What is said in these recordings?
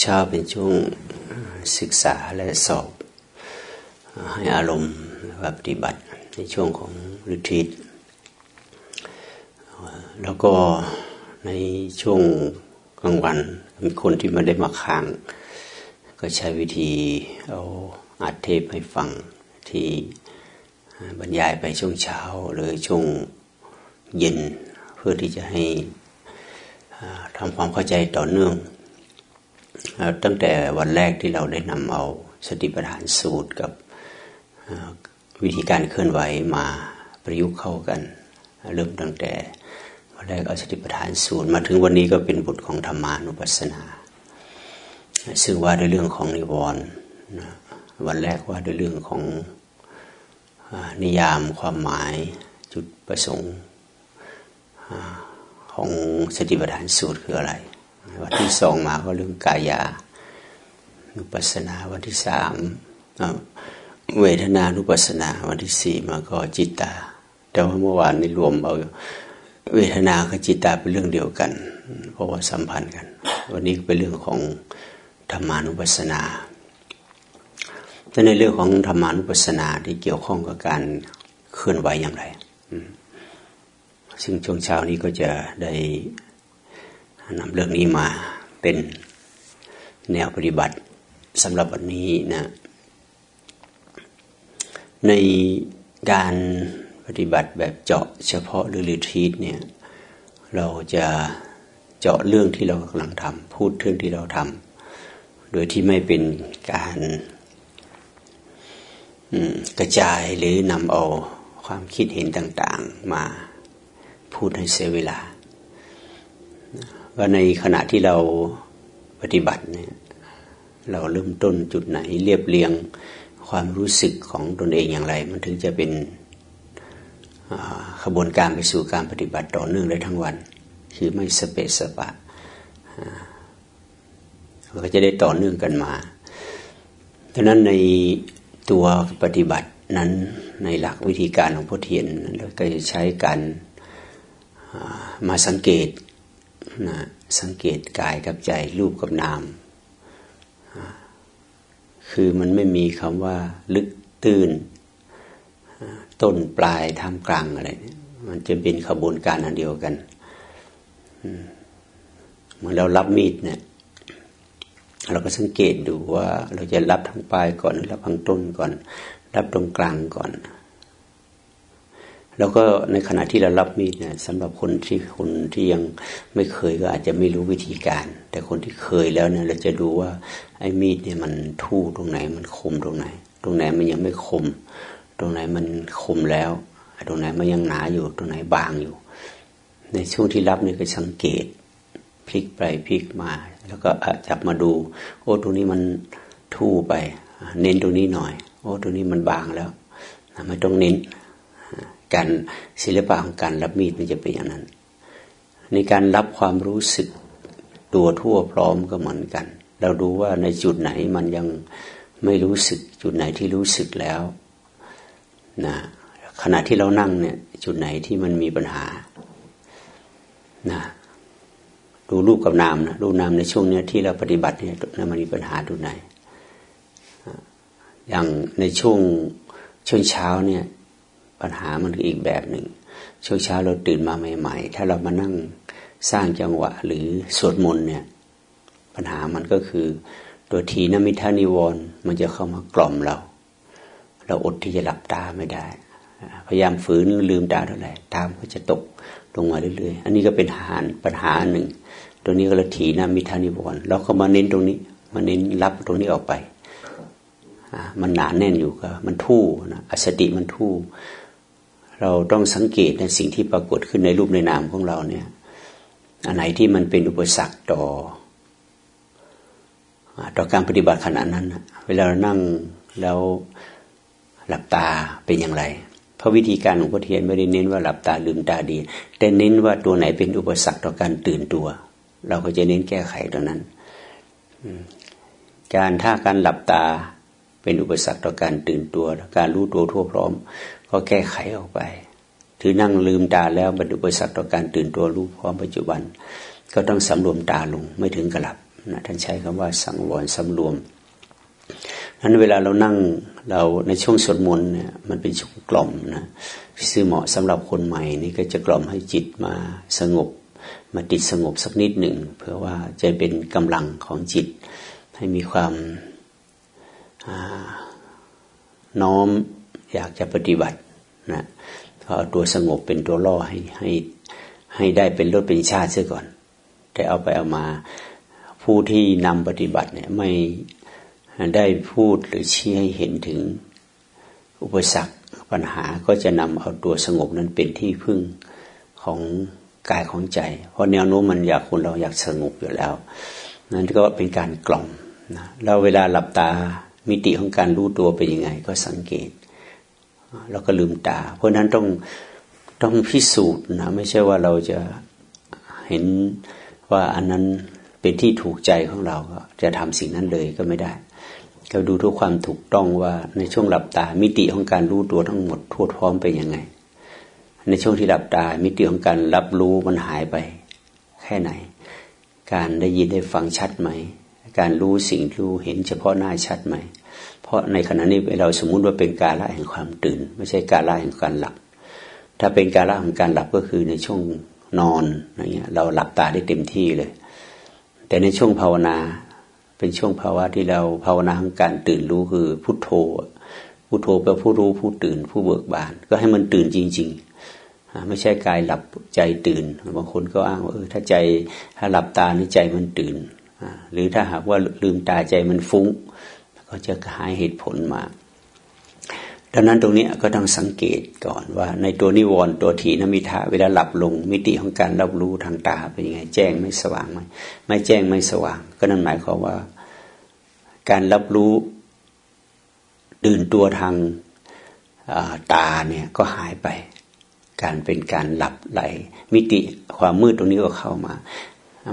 เช้าเป็นช่วงศึกษาและสอบ ให้อารมณ์และปฏิบัติในช่วงของฤทีตแล้วก็ในช่วงกลางวันมีคนที่มาได้มาค้าง ก็ใช้วิธีเอาอัดเทปให้ฟังที่บรรยายไปช่วงเช้าหรือช่วงเย็น เพื่อที่จะให้ทำความเข้าใจต่อเนื่อง ตั้งแต่วันแรกที่เราได้นำเอาสติปัฏฐานสูตรกับวิธีการเคลื่อนไหวมาประยุกต์เข้ากัน เริ่มตั้งแต่วันแรกเอาสติปัฏฐานสูตรมาถึงวันนี้ก็เป็นบทของธรรมานุปัสสนา ซึ่งว่าในเรื่องของนิวรณ์วันแรกว่าในเรื่องของนิยามความหมายจุดประสงค์ของสติปัฏฐานสูตรคืออะไร วันที่สองมาก็เรื่องกายานุปัสนาวันที่สามเวทนานุปัสนาวันที่สี่มาก็จิตตา แต่ว่าเมื่อวานนี้รวมเอาเวทนากับจิตตาเป็นเรื่องเดียวกัน เพราะว่าสัมพันธ์กัน วันนี้เป็นเรื่องของธรรมานุปัสสนาแต่ในเรื่องของธรรมานุปัสสนาที่เกี่ยวข้องกับการเคลื่อนไหวอย่างไรซึ่งช่วงเช้านี้ก็จะได้ นำเรื่องนี้มาเป็นแนวปฏิบัติสำหรับวันนี้นะในการปฏิบัติแบบเจาะเฉพาะหรือรีทีตเนี่ยเราจะเจาะเรื่องที่เรากำลังทำพูดเรื่องที่เราทำโดยที่ไม่เป็นการกระจายหรือนำเอาความคิดเห็นต่าง ๆ มาพูดให้เสียเวลา ว่าในขณะที่เราปฏิบัติเนี่ยเราเริ่มต้นจุดไหนเรียบเรียงความรู้สึกของตนเองอย่างไร มันถึงจะเป็นขบวนการไปสู่การปฏิบัติต่อเนื่องได้ทั้งวัน คือไม่สเปสปะก็จะได้ต่อเนื่องกันมาดังนั้นในตัวปฏิบัตินั้นในหลักวิธีการของพุทเทียนเราก็จะใช้การมาสังเกตนะ สังเกตกายกับใจรูปกับนาม คือมันไม่มีคำว่าลึกตื้น ต้นปลายท่ามกลางอะไรเนี่ยมันจะเป็นขบวนการอันเดียวกันเหมื่อเรารับมีดเนี่ย เราก็สังเกตดูว่าเราจะรับทางปลายก่อนหรือรับทางต้นก่อน รับตรงกลางก่อน แล้วก็ในขณะที่เรารับมีดเนี่ยสำหรับคนที่คนที่ยังไม่เคยก็อาจจะไม่รู้วิธีการ แต่คนที่เคยแล้วเนี่ยเราจะดูว่าไอ้มีดเนี่ยมันทู่ตรงไหนมันคมตรงไหน ตรงไหนมันยังไม่คม ตรงไหนมันคมแล้ว ตรงไหนมันยังหนาอยู่ ตรงไหนบางอยู่ ในช่วงที่รับนี่ก็สังเกต พลิกไปพลิกมา แล้วก็จับมาดู โอ้ตรงนี้มันทู่ไป เน้นตรงนี้หน่อย โอ้ตรงนี้มันบางแล้วไม่ต้องเน้น การศิลปะของการรับมีดมันจะเป็นอย่างนั้น ในการรับความรู้สึกตัวทั่วพร้อมก็เหมือนกัน เราดูว่าในจุดไหนมันยังไม่รู้สึกจุดไหนที่รู้สึกแล้วนะขณะที่เรานั่งเนี่ย จุดไหนที่มันมีปัญหานะดูรูปกับนามนะดูนามในช่วงนี้ที่เราปฏิบัติเนี่ยมันมีปัญหาตรงไหน อย่างในช่วงช่วงเช้าเนี่ย ปัญหามันอีกแบบหนึ่ง ช่วงเช้าเราตื่นมาใหม่ ๆ ถ้าเรามานั่งสร้างจังหวะหรือสวดมนต์เนี่ย ปัญหามันก็คือตัวทีนมิทานิวรมันจะเข้ามากล่อมเรา เราอดที่จะหลับตาไม่ได้ พยายามฝืนลืมตาเท่าไหร่ตามก็จะตกลงมาเรื่อยๆ อันนี้ก็เป็นหานปัญหาหนึ่ง ตัวนี้ก็ละทีนามิทานิวรเราก็มาเน้นตรงนี้มาเน้นรับตรงนี้ออกไปมันหนาแน่นอยู่ก็มันทู่นะอสติมันทู่ เราต้องสังเกตในสิ่งที่ปรากฏขึ้นในรูปในนามของเราเนี่ยอันไหนที่มันเป็นอุปสรรคต่อ ต่อการปฏิบัติขณะนั้น เวลาเรานั่งแล้วหลับตาเป็นอย่างไร เพราะวิธีการของพระเทียนไม่ได้เน้นว่าหลับตาลืมตาดี แต่เน้นว่าตัวไหนเป็นอุปสรรคต่อการตื่นตัว เราก็จะเน้นแก้ไขตรงนั้น การถ้าการหลับตาเป็นอุปสรรคต่อการตื่นตัว การรู้ตัวทั่วพร้อม ก็แก้ไขออกไป ถือนั่งลืมตาแล้วบรรดุบริษัทต่อการตื่นตัวรู้พร้อมปัจจุบัน ก็ต้องสำรวมตาลงไม่ถึงกระลับนะท่านใช้คำว่าสังวรสำรวมนั้นเวลาเรานั่งเราในช่วงสวดมนต์เนี่ยมันเป็นช่วงกล่อมนะซึ่งเหมาะสำหรับคนใหม่นี่ก็จะกล่อมให้จิตมาสงบ มาติดสงบสักนิดหนึ่งเพื่อว่าจะเป็นกำลังของจิต ให้มีความน้อม อยากจะปฏิบัตินะก็เอาตัวสงบเป็นตัวล่อให้ให้ให้ได้เป็นรถเป็นชาติเสียก่อน แต่เอาไปเอามาผู้ที่นำปฏิบัติเนี่ยไม่ได้พูดหรือชี้ให้เห็นถึงอุปสรรคปัญหาก็จะนำเอาตัวสงบนั้นเป็นที่พึ่งของกายของใจ เพราะแนวโน้มมันอยากคนเราอยากสงบอยู่แล้ว นั่นก็เป็นการกล่อมนะแล้วเวลาหลับตามิติของการรู้ตัวเป็นยังไง ก็สังเกต แล้วก็ลืมตา เพราะนั้นต้องต้องพิสูจน์นะไม่ใช่ว่าเราจะเห็นว่าอันนั้นเป็นที่ถูกใจของเราก็จะทำสิ่งนั้นเลยก็ไม่ได้เราดูทุกความถูกต้องว่าในช่วงหลับตา มิติของการรู้ตัวทั้งหมดทั่วพร้อมไปยังไง ในช่วงที่หลับตา มิติของการรับรู้มันหายไป แค่ไหน การได้ยินได้ฟังชัดไหม การรู้สิ่งรู้เห็นเฉพาะหน้าชัดไหม เพราะในขณะนี้เราสมมุติว่าเป็นการละแห่งความตื่น ไม่ใช่การละแห่งการหลับ ถ้าเป็นการละแห่งการหลับก็คือในช่วงนอนอะไรเงี้ยเราหลับตาได้เต็มที่เลย แต่ในช่วงภาวนาเป็นช่วงภาวะที่เราภาวนาของการตื่นรู้คือพุทโธพุทโธแปลผู้รู้ผู้ตื่นผู้เบิกบาน ก็ให้มันตื่นจริงๆ ไม่ใช่กายหลับใจตื่น บางคนก็อ้างว่าเออถ้าใจถ้าหลับตานี่ใจมันตื่น หรือถ้าหากว่าลืมตาใจมันฟุ้ง ก็จะหายเหตุผลมาดังนั้นตรงนี้ก็ต้องสังเกตก่อนว่า ในตัวนิวรณ์ตัวถีนมิทะเวลาหลับลง มิติของการรับรู้ทางตาเป็นยังไง แจ้งไม่สว่างไหมไม่แจ้งไม่สว่าง ก็นั่นหมายความว่า การรับรู้ตื่นตัวทางตาเนี่ยก็หายไป การเป็นการหลับไหล มิติความมืดตรงนี้ก็เข้ามา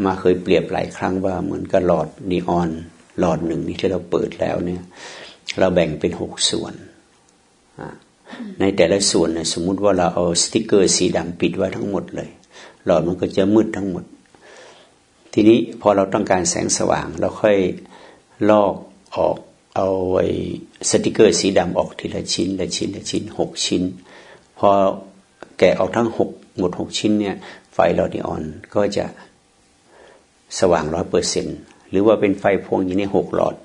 มาเคยเปรียบหลายครั้งว่าเหมือนกับหลอดนีออน หลอดหนึ่งนี่ที่เราเปิดแล้วเนี่ย เราแบ่งเป็นหกส่วนในแต่ละส่วนเนะสมมุติว่าเราเอาสติกเกอร์สีดำปิดไว้ทั้งหมดเลย หลอดมันก็จะมืดทั้งหมด ทีนี้พอเราต้องการแสงสว่าง เราค่อยลอกออกเอาไอ้สติกเกอร์สีดำออกทีละชิ้นละชิ้นละชิ้นหกชิ้น พอแกะออกทั้งหกหมดหกชิ้นเนี่ยไฟหลอดนีออนก็จะสว่างร้อยเปอร์เซ็นต์ หรือว่าเป็นไฟพวงอย่างนี้หกหลอด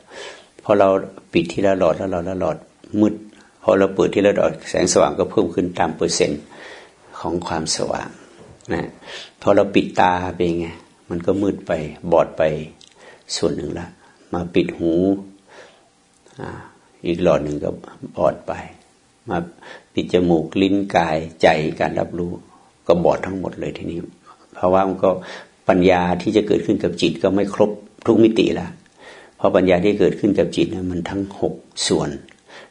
พอเราปิดทีละหลอดแล้วเราละหลอดมืดพอเราเปิดที่ระดับแสงสว่างก็เพิ่มขึ้นตามเปอร์เซ็นต์ของความสว่างนะพอเราปิดตาไปไงมันก็มืดไปบอดไปส่วนหนึ่งละมาปิดหูอีกหลอดหนึ่งก็บอดไป มาปิดจมูกลิ้นกายใจการรับรู้ ก็บอดทั้งหมดเลยทีนี้เพราะว่ามันก็ปัญญาที่จะเกิดขึ้นกับจิตก็ไม่ครบ ทุกมิติละเพราะปัญญาที่เกิดขึ้นกับจิตนะมันทั้งหกส่วน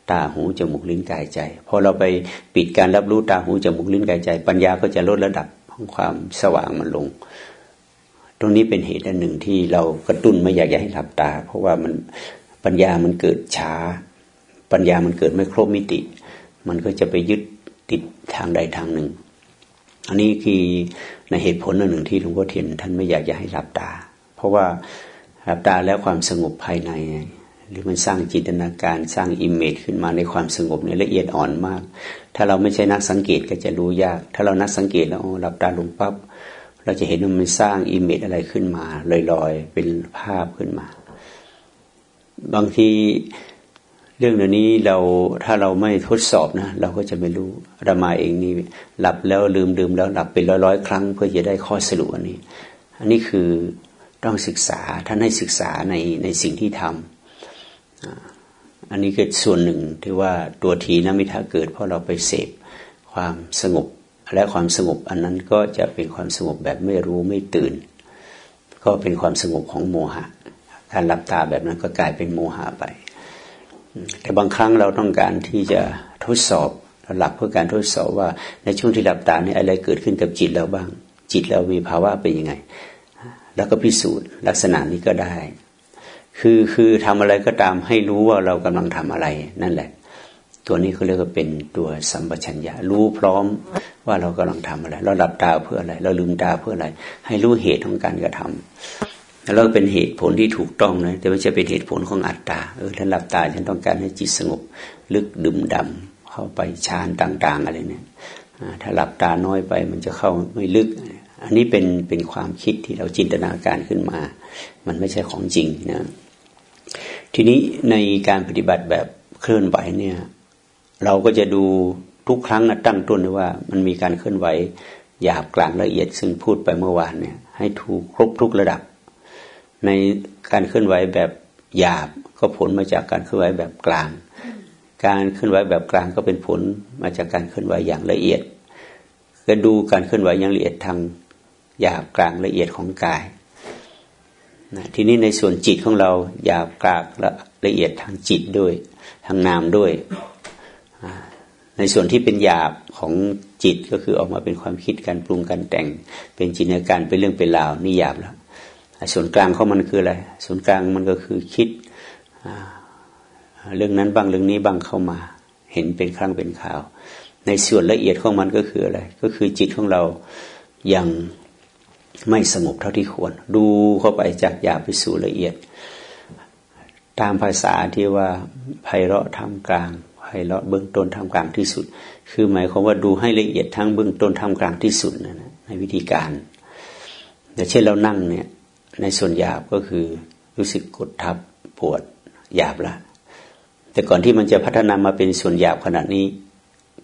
ตาหูจมูกลิ้นกายใจพอเราไปปิดการรับรู้ตาหูจมูกลิ้นกายใจ ปัญญาก็จะลดระดับของความสว่างมันลง ตรงนี้เป็นเหตุอันหนึ่งที่เรากระตุ้นไม่อยากให้หลับตา เพราะว่ามันปัญญามันเกิดช้า ปัญญามันเกิดไม่ครบมิติ มันก็จะไปยึดติดทางใดทางหนึ่ง อันนี้คือในเหตุผลอันหนึ่งที่หลวงพ่อเทียนท่านไม่อยากจะให้หลับตา เพราะว่า หลับตาแล้วความสงบภายใน หรือมันสร้างจินตนาการสร้าง image ขึ้นมาในความสงบเนี่ยละเอียดอ่อนมาก ถ้าเราไม่ใช่นักสังเกตก็จะรู้ยาก ถ้าเรานักสังเกตแล้วหลับตาลงปั๊บเราจะเห็นว่ามันสร้าง image อะไรขึ้นมาลอยๆเป็นภาพขึ้นมา บางทีเรื่องเหล่านี้เราถ้าเราไม่ทดสอบนะ เราก็จะไม่รู้อาตมาเองนี่หลับแล้วลืมลืมแล้วหลับเป็นร้อยๆครั้ง เพื่อจะได้ข้อสรุปอันนี้ อันนี้คือ ต้องศึกษาท่านให้ศึกษาในในสิ่งที่ทำอันนี้คือส่วนหนึ่งที่ว่าตัวทีนมิทาเกิด เพราะเราไปเสพความสงบ และความสงบอันนั้นก็จะเป็นความสงบแบบไม่รู้ไม่ตื่น ก็เป็นความสงบของโมหะการหลับตาแบบนั้นก็กลายเป็นโมหะไป แต่บางครั้งเราต้องการที่จะทดสอบหลับเพื่อการทดสอบว่าในช่วงที่หลับตาเนี่ยอะไรเกิดขึ้นกับจิตเราบ้าง จิตเรามีภาวะเป็นยังไง แล้วก็พิสูจน์ลักษณะนี้ก็ได้ คือคือทำอะไรก็ตามให้รู้ว่าเรากำลังทำอะไรนั่นแหละ ตัวนี้เขาเรียกว่าเป็นตัวสัมปชัญญะรู้พร้อมว่าเรากำลังทำอะไร เราหลับตาเพื่ออะไร เราลืมตาเพื่ออะไร ให้รู้เหตุของการกระทแล้วเป็นเหตุผลที่ถูกต้องนะแต่ไม่ใช่เป็นเหตุผลของอัตตาเออถ้าหลับตาฉันต้องการให้จิตสงบ ลึกดื่มดำเข้าไปฌานต่าง ๆ อะไรเนี่ยถ้าหลับตาน้อยไปมันจะเข้าไม่ลึก อันนี้เป็นเป็นความคิดที่เราจินตนาการขึ้นมา มันไม่ใช่ของจริงนะทีนี้ในการปฏิบัติแบบเคลื่อนไหวเนี่ย เราก็จะดูทุกครั้งนะตั้งต้นว่า มันมีการเคลื่อนไหวหยาบกลางละเอียดซึ่งพูดไปเมื่อวานเนี่ย ให้ถูกครบทุกระดับ ในการเคลื่อนไหวแบบหยาบก็ผลมาจากการเคลื่อนไหวแบบกลาง การเคลื่อนไหวแบบกลางก็เป็นผลมาจากการเคลื่อนไหวอย่างละเอียดก็ดูการเคลื่อนไหวอย่างละเอียดทาง หยาบกลางละเอียดของกายนะทีนี้ในส่วนจิตของเราหยาบกลางละละเอียดทางจิตด้วย ทางนามด้วย ในส่วนที่เป็นหยาบของจิตก็คือออกมาเป็นความคิดการปรุงการแต่ง เป็นจินตนาการเป็นเรื่องเป็นราวนี่หยาบแล้วส่วนกลางของมันคืออะไรส่วนกลางมันก็คือคิดเรื่องนั้นบ้างเรื่องนี้บ้างเข้ามา เห็นเป็นครั้งเป็นข่าว ในส่วนละเอียดของมันก็คืออะไร ก็คือจิตของเรายัง ไม่สงบเท่าที่ควร ดูเข้าไปจากหยาบไปสู่ละเอียด ตามภาษาที่ว่าไพเราะทำกลางให้เราะเบื้องต้นทำกลางที่สุด คือหมายความว่าดูให้ละเอียดทั้งเบื้องต้นทำกลางที่สุดนะในวิธีการแต่เช่นเรานั่งเนี่ยในส่วนหยาบก็คือรู้สึกกดทับปวดหยาบละแต่ก่อนที่มันจะพัฒนามาเป็นส่วนหยาบขนาดนี้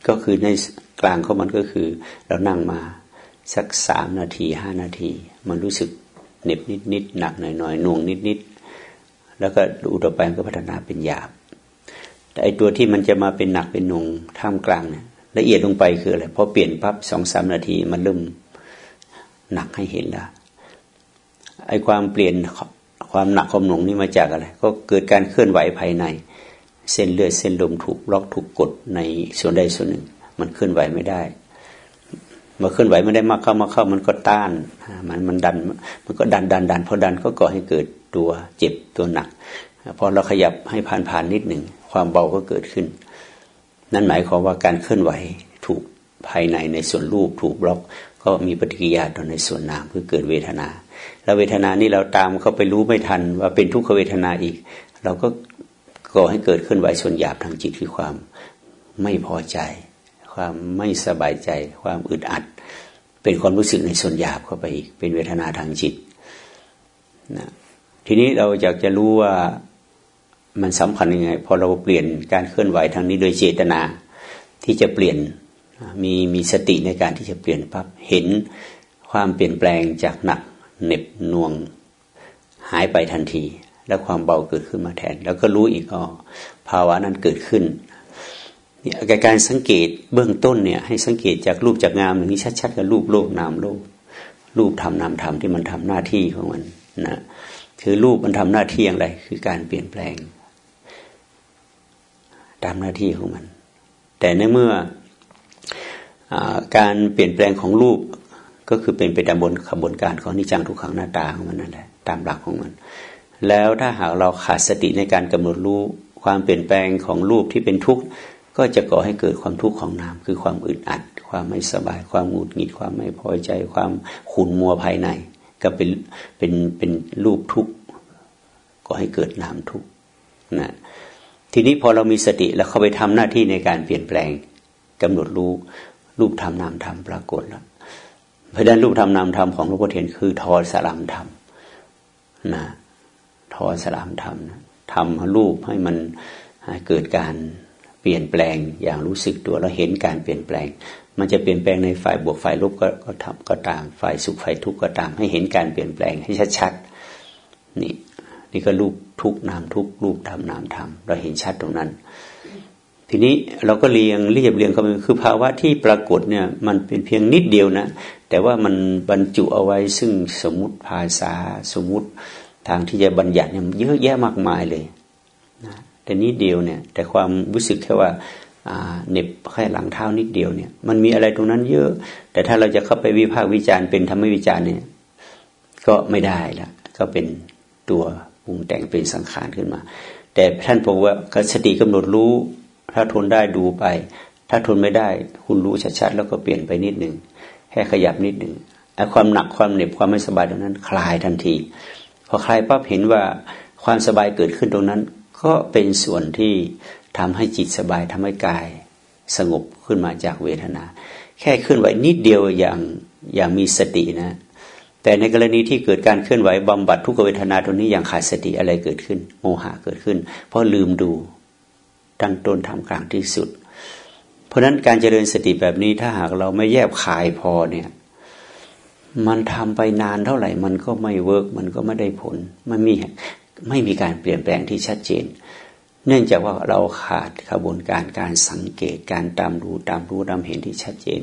ก็คือในกลางของมันก็คือ เรานั่งมา สักสามนาทีห้านาที มันรู้สึกเหน็บนิดนิดหนักหน่อยหน่อยหน่วงนิดนิดแล้วก็ดูต่อไปก็พัฒนาเป็นหยาบ แต่ไอตัวที่มันจะมาเป็นหนักเป็นหน่วงท่ามกลางเนี่ยละเอียดลงไปคืออะไรพอเปลี่ยนปั๊บสองสามนาทีมันเริ่มหนักให้เห็นล้วไอความเปลี่ยนความหนักความหน่วงนี่มาจากอะไร ก็เกิดการเคลื่อนไหวภายใน เส้นเลือดเส้นลมถูกล็อกถูกกดในส่วนใดส่วนหนึ่ง มันเคลื่อนไหวไม่ได้ มื่อเคลื่อนไหวไม่ได้มากเข้ามาเข้ามันก็ต้าน มันมันดัน มันก็ดันดันดันพอดันก็ก่อให้เกิดตัวเจ็บตัวหนักพอเราขยับให้ผ่านผ่านนิดหนึ่งความเบาก็เกิดขึ้น นั่นหมายความว่าการเคลื่อนไหวถูกภายในในส่วนรูปถูกบล็อกก็มีปฏิกิริยาต่อในส่วนนามคือเกิดเวทนา แล้วเวทนานี้เราตามเข้าไปรู้ไม่ทันว่าเป็นทุกขเวทนาอีก เราก็ก่อให้เกิดเคลื่อนไหวส่วนหยาบทางจิตคือความไม่พอใจ ความไม่สบายใจ ความอึดอัด เป็นความรู้สึกในส่วนหยาบเข้าไปอีก เป็นเวทนาทางจิตนะทีนี้เราอยากจะรู้ว่ามันสำคัญยังไง พอเราเปลี่ยนการเคลื่อนไหวทางนี้โดยเจตนาที่จะเปลี่ยนมีมีสติในการที่จะเปลี่ยนปั๊บเห็นความเปลี่ยนแปลงจากหนักเหน็บน่วงหายไปทันที แล้วความเบาเกิดขึ้นมาแทน แล้วก็รู้อีกอ๋อภาวะนั้นเกิดขึ้น เนี่ยการสังเกตเบื้องต้นเนี่ย ให้สังเกตจากรูปจากงามอย่างนี้ชัดๆกับรูปโลกนามโลก รูปทำนามทำที่มันทำหน้าที่ของมันนะคือรูปมันทำหน้าที่อย่างไร คือการเปลี่ยนแปลง ตามหน้าที่ของมัน แต่ในเมื่ออการเปลี่ยนแปลงของรูปก็คือเป็นไปตามบนขบวนการของนิจังทุกขังหน้าตาของมันนั่นแหละตามหลักของมัน แล้วถ้าหากเราขาดสติในการกำหนดรู้ความเปลี่ยนแปลงของรูปที่เป็นทุกข์ ก็จะก่อให้เกิดความทุกข์ของนาม คือความอึดอัด ความไม่สบาย ความหงุดหงิด ความไม่พอใจ ความขุ่นมัวภายใน ก็เป็นเป็นเป็นรูปทุกข์ก็ให้เกิดนามทุกข์นะทีนี้พอเรามีสติแล้วเข้าไปทำหน้าที่ในการเปลี่ยนแปลงกำหนดรู้รูปธรรมนามธรรมปรากฏแล้วเพราะฉะนั้นรูปธรรมนามธรรมของหลวงพ่อเทียนคือทอสลามธรรมนะทอสลามธรรมนะทำรูปให้มันเกิดการ เปลี่ยนแปลงอย่างรู้สึกตัวแล้วเห็นการเปลี่ยนแปลง มันจะเปลี่ยนแปลงในฝ่ายบวกฝ่ายลบก็ก็ทำก็ตาม ฝ่ายสุขฝ่ายทุกข์ก็ตาม ให้เห็นการเปลี่ยนแปลงให้ชัดๆนี่นี่ก็รูปทุกนามทุกรูปธรรมนามธรรมเราเห็นชัดตรงนั้น ทีนี้เราก็เรียงเรียบเรียงเข้าไปคือภาวะที่ปรากฏเนี่ยมันเป็นเพียงนิดเดียวนะ แต่ว่ามันบรรจุเอาไว้ซึ่งสมมติภาษาสมมติทางที่จะบัญญัติเนี่ยเยอะแยะมากมายเลย แต่นิดเดียวเนี่ย แต่ความรู้สึกแค่ว่าเน็บแค่หลังเท้านิดเดียวเนี่ย มันมีอะไรตรงนั้นเยอะ แต่ถ้าเราจะเข้าไปวิพากษ์วิจารณ์เป็นธรรมวิจารณ์เนี่ย ก็ไม่ได้ละก็เป็นตัวปรุงแต่งเป็นสังขารขึ้นมา แต่ท่านบอกว่าสติกำหนดรู้ ถ้าทนได้ดูไป ถ้าทนไม่ได้ คุณรู้ชัดๆแล้วก็เปลี่ยนไปนิดหนึ่งแค่ขยับนิดหนึ่งไอ้ความหนักความเหน็บความไม่สบายตรงนั้น คลายทันที พอคลายปั๊บเห็นว่าความสบายเกิดขึ้นตรงนั้น ก็เป็นส่วนที่ทำให้จิตสบายทำให้กายสงบขึ้นมาจากเวทนา แค่เคลื่อนไหวนิดเดียวอย่างอย่างมีสตินะ แต่ในกรณีที่เกิดการเคลื่อนไหวบำบัดทุกเวทนาตรงนี้อย่างขาดสติอะไรเกิดขึ้น โมหะเกิดขึ้น เพราะลืมดูตั้งต้นทำกลางที่สุด เพราะฉะนั้นการเจริญสติแบบนี้ถ้าหากเราไม่แยบคายพอเนี่ยมันทำไปนานเท่าไหร่ มันก็ไม่เวิร์กมันก็ไม่ได้ผล มันมี ไม่มีการเปลี่ยนแปลงที่ชัดเจน เนื่องจากว่าเราขาดกระบวนการการสังเกตการตามดูตามรู้ตามเห็นที่ชัดเจน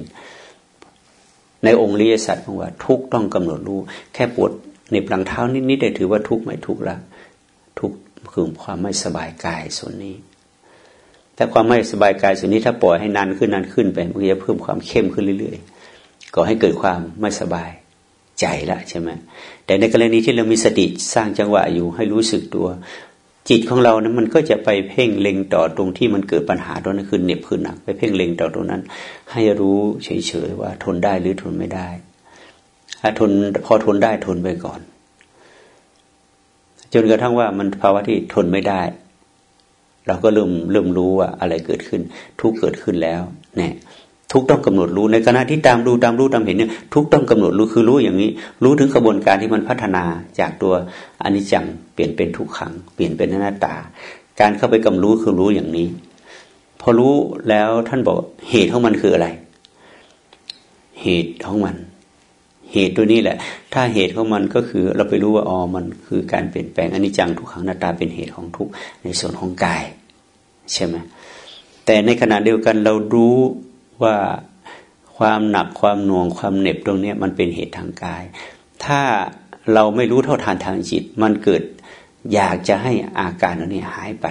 ในองค์ริยสัจบอกว่าทุกต้องกำหนดรู้ แค่ปวดในปลังเท้านิดๆได้ถือว่าทุกไม่ทุกละทุกคือความไม่สบายกายส่วนนี้แต่ความไม่สบายกายส่วนนี้ถ้าปล่อยให้นานขึ้นนานขึ้นไปมันจะเพิ่มความเข้มขึ้นเรื่อยๆก่อให้เกิดความไม่สบาย ใจละใช่ไหมแต่ในกรณีที่เรามีสติสร้างจังหวะอยู่ให้รู้สึกตัว จิตของเรานะมันก็จะไปเพ่งเล็งต่อตรงที่มันเกิดปัญหาตรงนั้นคือเหน็บคือหนัก ไปเพ่งเล็งต่อตรงนั้น ให้รู้เฉยๆว่า ทนได้หรือทนไม่ได้ถ้าทนพอทนได้ทนไปก่อน จนกระทั่งว่ามันภาวะที่ทนไม่ได้ เราก็เริ่มเริ่มรู้ว่าอะไรเกิดขึ้น ทุกเกิดขึ้นแล้ว เนี่ย ทุกต้องกำหนดรู้ในขณะที่ตามดูตามรู้ตามเห็นเนี่ยทุกต้องกำหนดรู้คือรู้อย่างนี้ รู้ถึงกระบวนการที่มันพัฒนาจากตัวอนิจจังเปลี่ยนเป็นทุกขัง เปลี่ยนเป็นหน้าตา การเข้าไปกำรู้คือรู้อย่างนี้ พอรู้แล้วท่านบอกเหตุของมันคืออะไร เหตุของมัน เหตุตัวนี้แหละ ถ้าเหตุของมันก็คือเราไปรู้ว่าอ๋อมันคือการเปลี่ยนแปลงอนิจจังทุกขังหน้าตาเป็นเหตุของทุกในส่วนของกาย ใช่ไหมแต่ในขณะเดียวกันเรารู้ ว่าความหนักความหน่วงความเหน็บตรงนี้มันเป็นเหตุทางกาย ถ้าเราไม่รู้เท่าทานทางจิต มันเกิดอยากจะให้อาการตรงนี้หายไป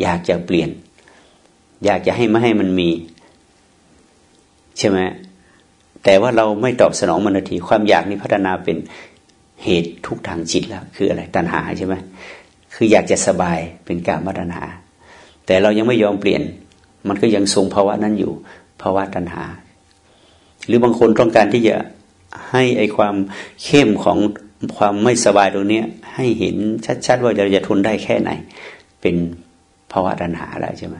อยากจะเปลี่ยน อยากจะให้ไม่ให้มันมี ใช่ไหมแต่ว่าเราไม่ตอบสนองมันทีความอยากนี้พัฒนาเป็นเหตุทุกทางจิตแล้ว คืออะไรตัณหาใช่ไหมคืออยากจะสบายเป็นการมาตัณหาแต่เรายังไม่ยอมเปลี่ยน มันก็ยังทรงภาวะนั้นอยู่ ภาวะตัณหา หรือบางคนต้องการที่จะให้ไอความเข้มของความไม่สบายตรงนี้ให้เห็นชัดๆ ว่าเราจะทนได้แค่ไหน เป็นภาวะตัณหาแล้วใช่ไหม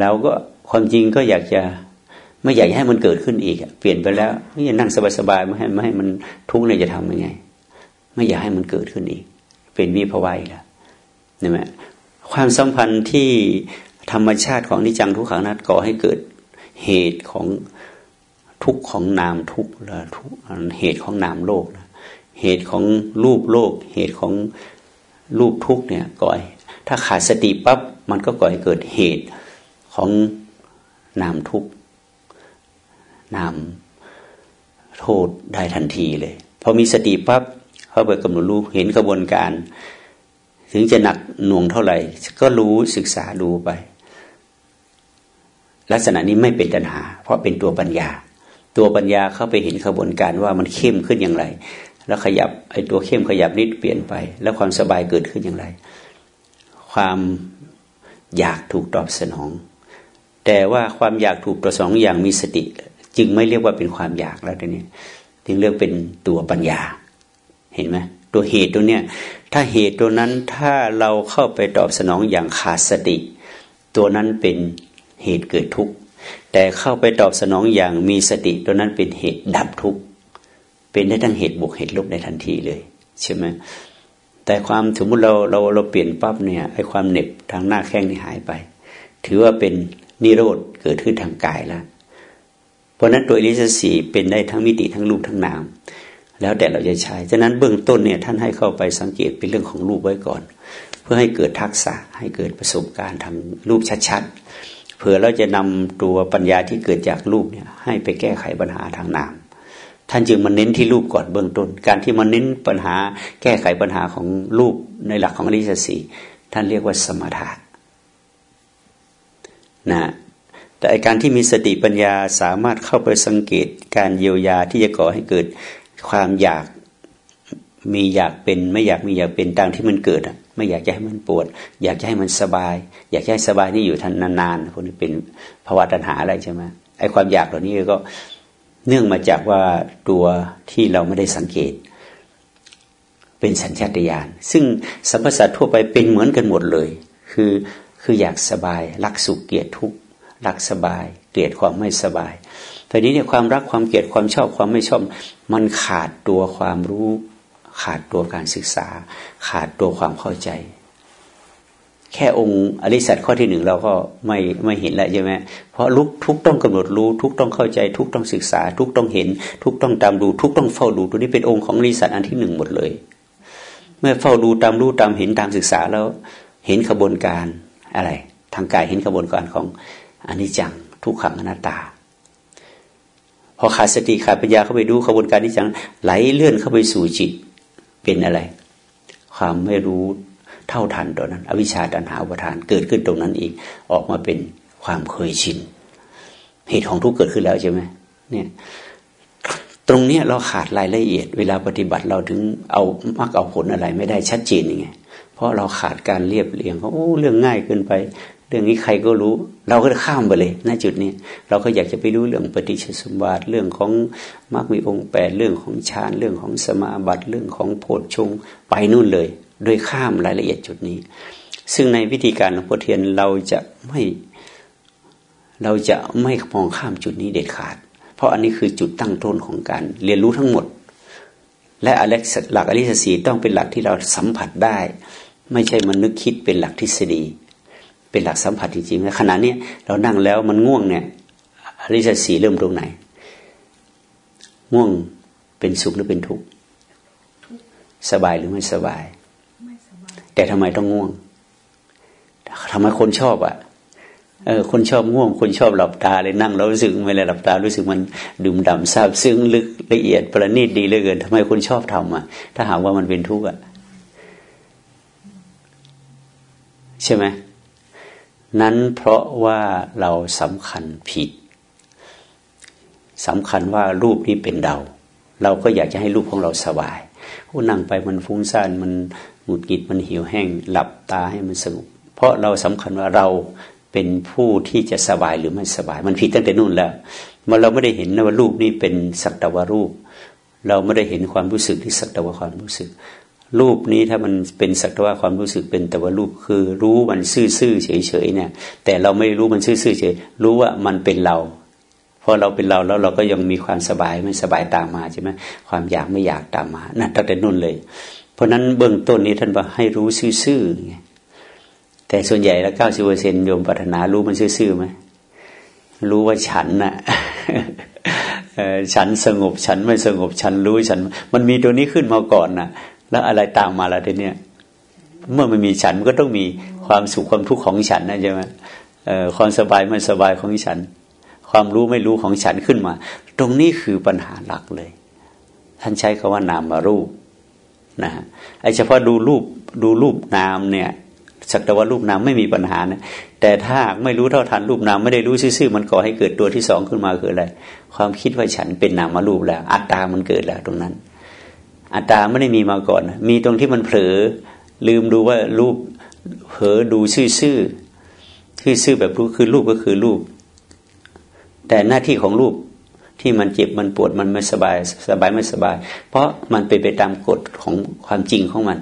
เราก็ความจริงก็อยากจะไม่อยากให้มันเกิดขึ้นอีกเปลี่ยนไปแล้วไม่อยากนั่งสบายๆไม่ให้ไม่ให้มันทุกข์เนี่ยจะทำยังไง ไม่อยากให้มันเกิดขึ้นอีก เป็นวิภาวะอีกแล้วนี่ไหมความสัมพันธ์ที่ธรรมชาติของนิจังทุกขังนัดก่อให้เกิด เหตุของทุกของนามทุกละทุกเหตุของนามโลกนะเหตุของรูปโลก เหตุของรูปทุกเนี่ยก่อยถ้าขาดสติปั๊บมันก็ก่อให้เกิดเหตุของนามทุกนามโทษได้ทันทีเลยพอมีสติปั๊บเข้าไปกำหนดรู้เห็นกระบวนการ ถึงจะหนักหน่วงเท่าไหร่ ก็รู้ศึกษาดูไป ลักษณะนี้ไม่เป็นตัณหา เพราะเป็นตัวปัญญา ตัวปัญญาเข้าไปเห็นขบวนการว่ามันเข้มขึ้นอย่างไร แล้วขยับไอ้ตัวเข้มขยับนิดเปลี่ยนไป แล้วความสบายเกิดขึ้นอย่างไร ความอยากถูกตอบสนอง แต่ว่าความอยากถูกตอบสนองอย่างมีสติ จึงไม่เรียกว่าเป็นความอยากแล้วทีนี้จึงเรียกเป็นตัวปัญญา เห็นไหมตัวเหตุตัวเนี้ยถ้าเหตุตัวนั้นถ้าเราเข้าไปตอบสนองอย่างขาดสติ ตัวนั้นเป็น เหตุเกิดทุกข์ แต่เข้าไปตอบสนองอย่างมีสติตัวนั้นเป็นเหตุดับทุกข์ เป็นได้ทั้งเหตุบวกเหตุลบในทันทีเลยใช่ไหมแต่ความสมมติเราเราเราเปลี่ยนปั๊บเนี่ยไอ้ความเหน็บทางหน้าแข้งนี่หายไป ถือว่าเป็นนิโรธเกิดขึ้นทางกายแล้วเพราะนั้นตัวอริสสีเป็นได้ทั้งมิติทั้งรูปทั้งนามแล้วแต่เราจะใช้ฉะนั้นเบื้องต้นเนี่ยท่านให้เข้าไปสังเกตเป็นเรื่องของรูปไว้ก่อน เพื่อให้เกิดทักษะให้เกิดประสบการณ์ทางรูปชัดๆ เผื่อเราจะนำตัวปัญญาที่เกิดจากรูปเนี่ยให้ไปแก้ไขปัญหาทางนาม ท่านจึงมาเน้นที่รูปก่อนเบื้องต้น การที่มาเน้นปัญหาแก้ไขปัญหาของรูปในหลักของอริยสัจสีท่านเรียกว่าสมถะนะแต่การที่มีสติปัญญาสามารถเข้าไปสังเกตการเยียวยาที่จะก่อให้เกิดความอยาก มีอยากเป็น ไม่อยากมีอยากเป็นตามที่มันเกิดอะ ไม่อยากจะให้มันปวด อยากจะให้มันสบาย อยากให้สบายนี่อยู่ทันนานๆคนนี้เป็นภาวะตัณหาอะไรใช่ไหมไอ้ความอยากเหล่านี้ก็เนื่องมาจากว่าตัวที่เราไม่ได้สังเกต เป็นสัญชาตญาณซึ่งสัมปสัตทั่วไปเป็นเหมือนกันหมดเลย คือคืออยากสบาย รักสุขเกลียดทุกข์รักสบาย เกลียดความไม่สบายแต่นี้เนี่ยความรักความเกลียดความชอบความไม่ชอบ มันขาดตัวความรู้ ขาดตัวการศึกษา ขาดตัวความเข้าใจ แค่องค์อริสัตข้อที่หนึ่งเราก็ไม่ไม่เห็นแล้วใช่ไหมเพราะลุกทุกต้องกำหนดรู้ทุกต้องเข้าใจ ทุกต้องศึกษา ทุกต้องเห็น ทุกต้องตามดู ทุกต้องเฝ้าดูตัวนี้เป็นองค์ของอริสัตอันที่หนึ่งหมดเลย เมื่อเฝ้าดูตามรู้ตามเห็นตามศึกษาแล้วเห็นขบวนการอะไร ทางกายเห็นขบวนการของอนิจจังทุกขังอนัตตา พอขาดสติขาดปัญญาเข้าไปดูขบวนการที่จังไหลเลื่อนเข้าไปสู่จิต เป็นอะไร ความไม่รู้เท่าทันตัวนั้น อวิชชาตันหาประทานเกิดขึ้นตรงนั้นอีก ออกมาเป็นความเคยชิน เหตุของทุกเกิดขึ้นแล้วใช่ไหมเนี่ยตรงเนี้ยเราขาดรายละเอียด เวลาปฏิบัติเราถึงเอามักเอาผลอะไรไม่ได้ชัดเจนยังไงเพราะเราขาดการเรียบเรียงเขาโอ้เรื่องง่ายเกินไป เรื่องนี้ใครก็รู้ เราก็ข้ามไปเลยณจุดนี้เราก็อยากจะไปรู้เรื่องปฏิจจสมบัติเรื่องของมรรคมีองค์แปดเรื่องของฌานเรื่องของสมาบัติเรื่องของโพชฌงไปนู่นเลย โดยข้ามรายละเอียดจุดนี้ ซึ่งในวิธีการหลวงพ่อเทียนเราจะไม่เราจะไม่มองข้ามจุดนี้เด็ดขาด เพราะอันนี้คือจุดตั้งต้นของการเรียนรู้ทั้งหมด และอเล็กหลักอริสสีต้องเป็นหลักที่เราสัมผัสได้ ไม่ใช่มันนึกคิดเป็นหลักทฤษฎี เป็นหลักสัมผัสจริงๆนะขณะนี้เรานั่งแล้วมันง่วงเนี่ยอริยสีเริ่มตรงไหน ง่วงเป็นสุขหรือเป็นทุกข์สบายหรือไม่สบาย แต่ทำไมต้องง่วงทำไมคนชอบอะเออคนชอบง่วง คนชอบหลับตาเลยนั่งแล้วรู้สึกไม่เลยหลับตารู้สึกมันดื่มด่ำซาบซึ้งลึกละเอียดประณีตดีเหลือเกินทำไมคนชอบทำอะ ถ้าหากว่ามันเป็นทุกข์อะใช่ไหม นั้นเพราะว่าเราสำคัญผิดสำคัญว่ารูปนี้เป็นเรา เราก็อยากจะให้รูปของเราสบายผู้นั่งไปมันฟุ้งซ่านมันหงุดหงิดมันหิวแห้ง หลับตาให้มันสงบเพราะเราสำคัญว่าเราเป็นผู้ที่จะสบายหรือไม่สบาย มันผิดตั้งแต่นู่นแล้วมันเราไม่ได้เห็นนะว่ารูปนี้เป็นสักตะวารูป เราไม่ได้เห็นความรู้สึกที่สักตะวความรู้สึก รูปนี้ถ้ามันเป็นสักว่าความรู้สึกเป็นแต่ว่ารูปคือรู้มันซื่อๆเฉยๆเนี่ย แต่เราไม่รู้มันซื่อๆเฉยรู้ว่ามันเป็นเราพอเราเป็นเราแล้วเราก็ยังมีความสบายไม่สบายตามมาใช่ไหมความอยากไม่อยากตามมานั่นตั้งแต่นุ่นเลย เพราะนั้นเบื้องต้นนี้ท่านบอกให้รู้ซื่อๆแต่ส่วนใหญ่แล้วเก้าสิบเปอร์เซ็นโยมปรารถนารู้มันซื่อๆไหมรู้ว่าฉันน่ะฉันสงบฉันไม่สงบฉันรู้ฉัน มันมีตัวนี้ขึ้นมาก่อนน่ะ แล้วอะไรตามมาล่ะทีเนี้ยเมื่อมันมีฉันมันก็ต้องมีความสุขความทุกข์ของฉันนะใช่ไหมความสบายไม่สบายของฉัน ความรู้ไม่รู้ของฉันขึ้นมา ตรงนี้คือปัญหาหลักเลย ท่านใช้คาว่านามารูปนะไอเฉพาะดูรูปดูรูปนามเนี่ยสักแต่ว่ารูปนามไม่มีปัญหานะแต่ถ้าไม่รู้เท่าทันรูปนามไม่ได้รู้ซื่อๆมันก่อให้เกิดตัวที่สองขึ้นมาคืออะไรความคิดว่าฉันเป็นนามารูปแล้ว อัตตามันเกิดแล้วตรงนั้น อัตตาไม่ได้มีมาก่อน มีตรงที่มันเผลอลืมดูว่ารูปเผลอดูซื่อซื่อซื่อชื่อแบบรู้คือรูปก็คือรูป แต่หน้าที่ของรูปที่มันเจ็บมันปวดมันไม่สบายสบายไม่สบาย เพราะมันเป็นไปตามกฎของความจริงของมัน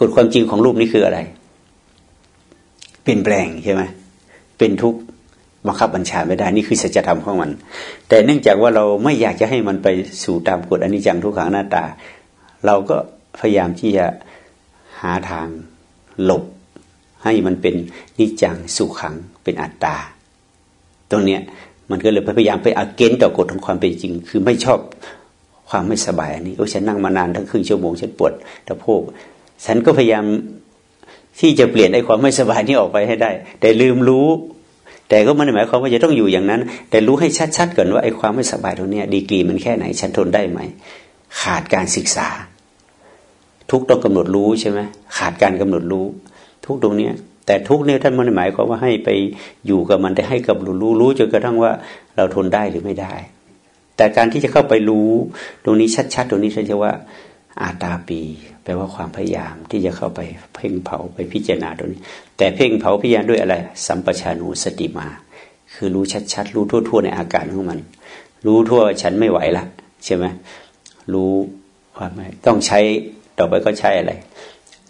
กฎความจริงของรูปนี้คืออะไร เปลี่ยนแปลงใช่ไหมเป็นทุกข์บังคับบัญชาไม่ได้นี่คือสัจธรรมของมัน แต่เนื่องจากว่าเราไม่อยากจะให้มันไปสู่ตามกฎอนิจจังทุกขังหน้าตา เราก็พยายามที่จะหาทางหลบ ให้มันเป็นนิจังสุขังเป็นอัตตา ตรงเนี้ยมันก็เลยพยายามไปอาเกนต่อกฎของความเป็นจริง คือไม่ชอบความไม่สบายอันนี้โอ้ฉันนั่งมานานทั้งครึ่งชั่วโมงฉันปวดตะโพกฉันก็พยายามที่จะเปลี่ยนไอ้ความไม่สบายนี้ออกไปให้ได้ แต่ลืมรู้ แต่ก็ไม่ได้หมายความว่าจะต้องอยู่อย่างนั้น แต่รู้ให้ชัดๆก่อนว่าไอ้ความไม่สบายตรงนี้ดีกรีมันแค่ไหน ฉันทนได้ไหม ขาดการศึกษา ทุกต้องกำหนดรู้ใช่ไหมขาดการกำหนดรู้ ทุกตรงเนี้ยแต่ทุกเนี่ยท่านไม่ได้หมายความว่าให้ไปอยู่กับมันแต่ให้กับรู้รู้จนกระทั่งว่าเราทนได้หรือไม่ได้ แต่การที่จะเข้าไปรู้ตรงนี้ชัดๆตรงนี้ท่านจะว่าอาตาปี แปลว่าความพยายามที่จะเข้าไปเพ่งเผาไปพิจารณาตรงนี้ แต่เพ่งเผาพิจารณาด้วยอะไร สัมปชานุสติมา คือรู้ชัดๆรู้ทั่วๆในอาการของมัน รู้ทั่วฉันไม่ไหวละใช่ไหม รู้คว่าไม่ต้องใช้ต่อไปก็ใช้อะไร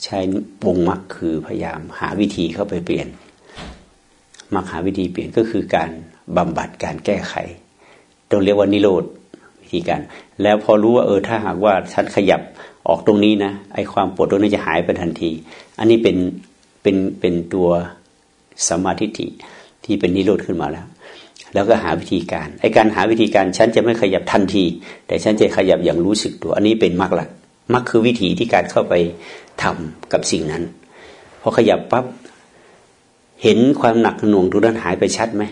ใช้วงมรรคคือพยายามหาวิธีเข้าไปเปลี่ยนมรรคหาวิธีเปลี่ยนก็คือการบำบัดการแก้ไขต้องเรียกว่านิโรธวิธีการ แล้วพอรู้ว่าเออถ้าหากว่าฉันขยับออกตรงนี้นะไอความปวดตรงนี้จะหายไปทันที อันนี้เป็นเป็นเป็นตัวสมาธิที่เป็นนิโรธขึ้นมาแล้ว แล้วก็หาวิธีการไอการหาวิธีการฉันจะไม่ขยับทันที แต่ฉันจะขยับอย่างรู้สึกตัว อันนี้เป็นมรรคละมรรคคือวิธีที่การเข้าไปทำกับสิ่งนั้นพอขยับปั๊บเห็นความหนักหน่วงตรงนั้นหายไปชัดไหม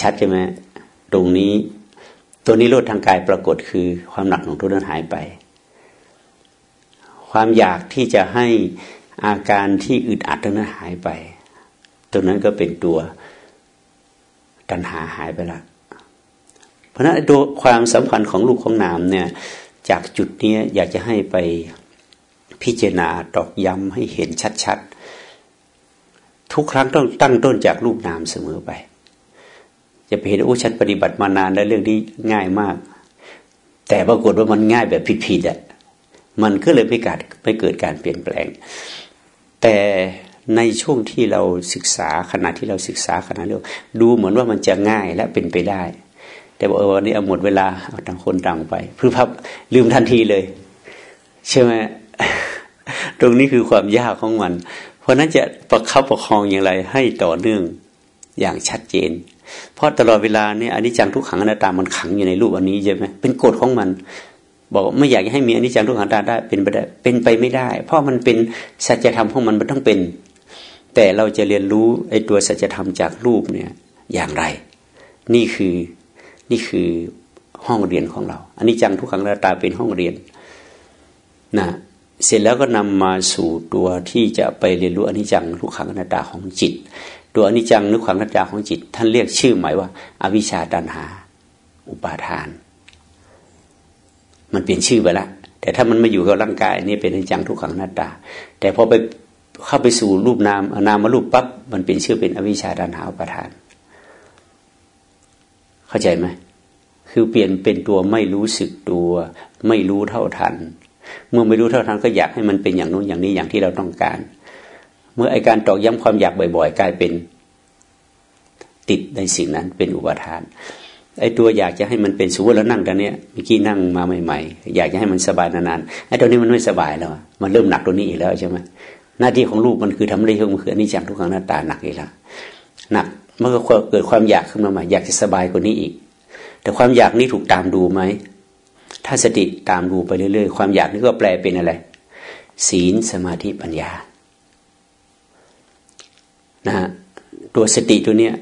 ชัดใช่ไหมตรงนี้ ตัวนี้โลดทางกายปรากฏคือความหนักของตัวนั้นหายไป ความอยากที่จะให้อาการที่อึดอัดนั้นหายไปตัวนั้นก็เป็นตัว ตัณหาหายไปละเพราะนั้นตัวความสำคัญของลูกของนามเนี่ย จากจุดนี้อยากจะให้ไปพิจารณาตอกย้ำให้เห็นชัดๆ ทุกครั้งต้องตั้งต้นจากรูปนามเสมอไปจะไปเห็นโอ้ฉันปฏิบัติมานานแล้วเรื่องนี้ง่ายมาก แต่ปรากฏว่ามันง่ายแบบผิดๆอะมันก็เลยไม่เกิดไม่เกิดการเปลี่ยนแปลง แต่ ในช่วงที่เราศึกษาขณะที่เราศึกษาขณะเรียดูเหมือนว่ามันจะง่ายและเป็นไปได้ แต่บอกเออวันนี้เอาหมดเวลาเอาต่างคนต่างไปพรือพับลืมทันทีเลย ใช่ไหมตรงนี้คือความยากของมัน เพราะนั้นจะประคับประคองอย่างไรให้ต่อเนื่องอย่างชัดเจน เพราะตลอดเวลาเนี่ยอนิจจังทุกขังอนัตตามันขังอยู่ในรูปอันนี้ใช่ไหมเป็นกฎของมัน บอกไม่อยากให้มีอนิจจังทุกขังอนัตตาได้เป็นไปได้เป็นไปไม่ได้ เพราะมันเป็นสัจธรรมของมันมันต้องเป็น แต่เราจะเรียนรู้ไอ้ตัวสัจธรรมจากรูปเนี่ยอย่างไร นี่คือนี่คือห้องเรียนของเรา อันนี้จังทุกขังนัตตาเป็นห้องเรียนนะเสร็จแล้วก็นำมาสู่ตัวที่จะไปเรียนรู้อนิจจังทุกขังอนัตตาของจิต ตัวอนิจจังนึกความนัจจาของจิต ท่านเรียกชื่อหมายว่าอาวิชชาตันหา อุปาทาน มันเปลี่ยนชื่อไปละแต่ถ้ามันมาอยู่กับร่างกายนี่เป็นอนิจจังทุกขังนัตตา แต่พอไป เข้าไปสู่รูปนามนามมารูปปั๊บมันเปลี่ยนชื่อเป็นอวิชชาตันหาอุปทาน เข้าใจไหมคือเปลี่ยนเป็นตัวไม่รู้สึกตัว ไม่รู้เท่าทัน เมื่อไม่รู้เท่าทันก็อยากให้มันเป็นอย่างนู้นอย่างนี้อย่างที่เราต้องการ เมื่อไอการตอกย้ำความอยากบ่อยๆ กลายเป็นติดในสิ่งนั้นเป็นอุปทาน ไอตัวอยากจะให้มันเป็นสุวรแล้วนั่งตอนนี้เมื่อกี้นั่งมาใหม่ ๆ อยากจะให้มันสบายนานๆไอตัวนี้มันไม่สบายแล้วมันเริ่มหนักตัวนี้อีกแล้วใช่ไหม หน้าที่ของลูกมันคือทำได้เพิ่มคืออนิจจังทุกขังหน้าตาหนักอีกแล้วหนักเมื่อเกิดความอยากขึ้นมาใหม่อยากจะสบายกว่านี้อีก แต่ความอยากนี้ถูกตามดูไหมถ้าสติตามดูไปเรื่อยๆ ความอยากนี้ก็แปลเป็นอะไร ศีลสมาธิปัญญานะฮะตัวสติตัวเนี้ย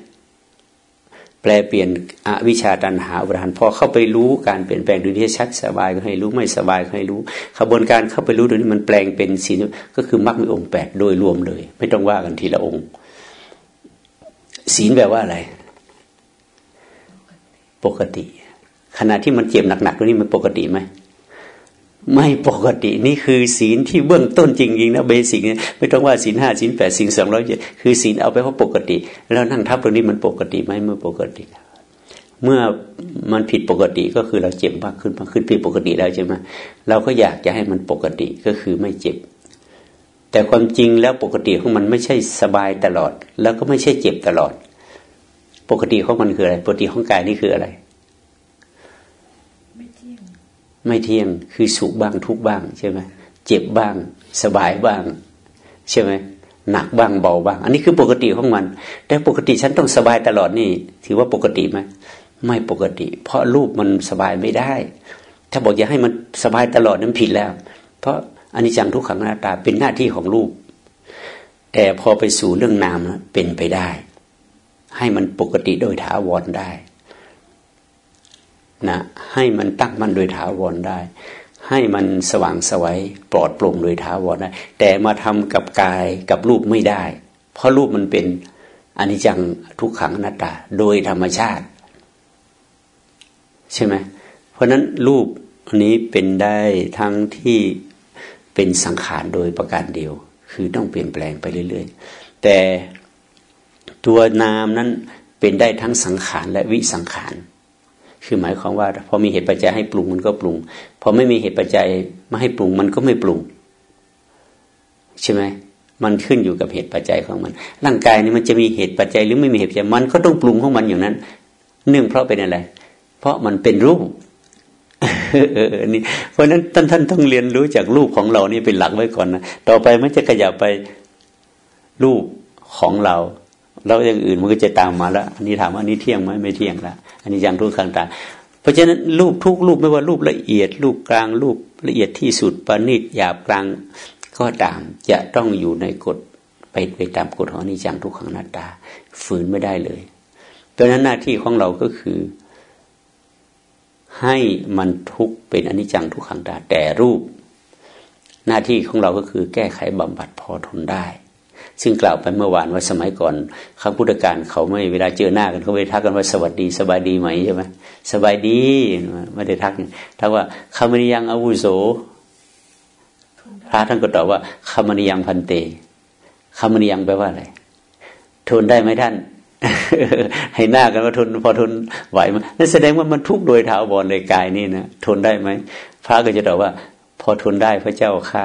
แปลเปลี่ยนอวิชาตันหาอุปทานพอเข้าไปรู้การเปลี่ยนแปลงดูที่ชัดสบายก็ให้รู้ไม่สบายก็ให้รู้ขบวนการเข้าไปรู้ดูนี้มันแปลงเป็นสีก็คือมรรคมีองค์แปดโดยรวมเลย ไม่ต้องว่ากันทีละองค์ ศีลแปลว่าอะไร ปกติ ขณะที่มันเจ็บหนักๆตัวนี้มันปกติไหม ไม่ปกตินี่คือศีลที่เบื้องต้นจริงๆนะเบสิกเนี่ยไม่ต้องว่าศีลห้าศีลแปดศีลสองร้อยคือศีลเอาไปเพราะปกติ แล้วนั่งทับตรงนี้มันปกติไหมเมื่อปกติ เมื่อมันผิดปกติก็คือเราเจ็บมากขึ้นมากขึ้นผิดปกติแล้วใช่ไหมเราก็อยากจะให้มันปกติก็คือไม่เจ็บ แต่ความจริงแล้วปกติของมันไม่ใช่สบายตลอด แล้วก็ไม่ใช่เจ็บตลอด ปกติของมันคืออะไรปกติของกายนี่คืออะไร ไม่เที่ยงคือสุขบ้างทุกบ้างใช่ไหมเจ็บบ้าง สบายบ้าง ใช่ไหมหนักบ้างเบาบ้าง อันนี้คือปกติของมัน แต่ปกติฉันต้องสบายตลอดนี่ ถือว่าปกติไหมไม่ปกติ เพราะรูปมันสบายไม่ได้ ถ้าบอกอย่าให้มันสบายตลอดนั้นผิดแล้ว เพราะอันนี้จังทุกขังหน้าตาเป็นหน้าที่ของรูป แต่พอไปสู่เรื่องนามเป็นไปได้ ให้มันปกติโดยถาวรได้ นะให้มันตั้งมั่นโดยถาวรได้ ให้มันสว่างสวัยปลอดโปร่งโดยถาวรได้ แต่มาทำกับกายกับรูปไม่ได้ เพราะรูปมันเป็นอนิจจังทุกขังอนัตตาโดยธรรมชาติ ใช่ไหมเพราะนั้นรูปอันนี้เป็นได้ทั้งที่เป็นสังขารโดยประการเดียว คือต้องเปลี่ยนแปลงไปเรื่อยๆ แต่ตัวนามนั้นเป็นได้ทั้งสังขารและวิสังขาร คือหมายความว่าพอมีเหตุปัจจัยให้ปรุงมันก็ปรุง พอไม่มีเหตุปัจจัยไม่ให้ปรุงมันก็ไม่ปรุง ใช่ไหมมันขึ้นอยู่กับเหตุปัจจัยของมัน ร่างกายนี่มันจะมีเหตุปัจจัยหรือไม่มีเหตุปัจจัยมันก็ต้องปรุงของมันอย่างนั้น เนื่องเพราะเป็นอะไร เพราะมันเป็นรูปนี่เพราะฉะนั้นท่านท่านต้องเรียนรู้จากรูปของเรานี่เป็นหลักไว้ก่อนนะต่อไปมันจะขยับไปรูปของเรา แล้วอย่างอื่นมันก็จะตามมาแล้วอันนี้ถามว่านี้เที่ยงไหมไม่เที่ยงและ อันนี้ยังทุกขังตาเพราะฉะนั้นรูปทุกรูปไม่ว่ารูปละเอียด รูปกลางรูปละเอียดที่สุดประณีตหยาบกลางก็ตามจะต้องอยู่ในกฎไปไปตามกฎของนิจังทุกขังนาตา ฝืนไม่ได้เลยเพราะนั้นหน้าที่ของเราก็คือ ให้มันทุกเป็นอนิจจังทุกขังตาแต่รูป หน้าที่ของเราก็คือแก้ไขบำบัดพอทนได้ ซึ่งกล่าวไปเมื่อวานว่าสมัยก่อนข้าพุทธการเขาไม่เวลาเจอหน้ากันเขาไม่ทักกันว่าสวัสดีสบายดีไหมใช่ไหมสบายดีไม่ได้ทักถ้าว่าคำนิยังอาวุโสพระท่านก็ตอบว่าคำนิยังพันเตคำนิยังแปลว่าอะไรทนได้ไหมท่าน ให้หน้ากันว่าทนพอทนไหวไหมนั่นแสดงว่ามันทุกข์โดยเท้าบอลในกายนี่นะทนได้ไหมพระก็จะตอบว่า พอทนได้พระเจ้าข้า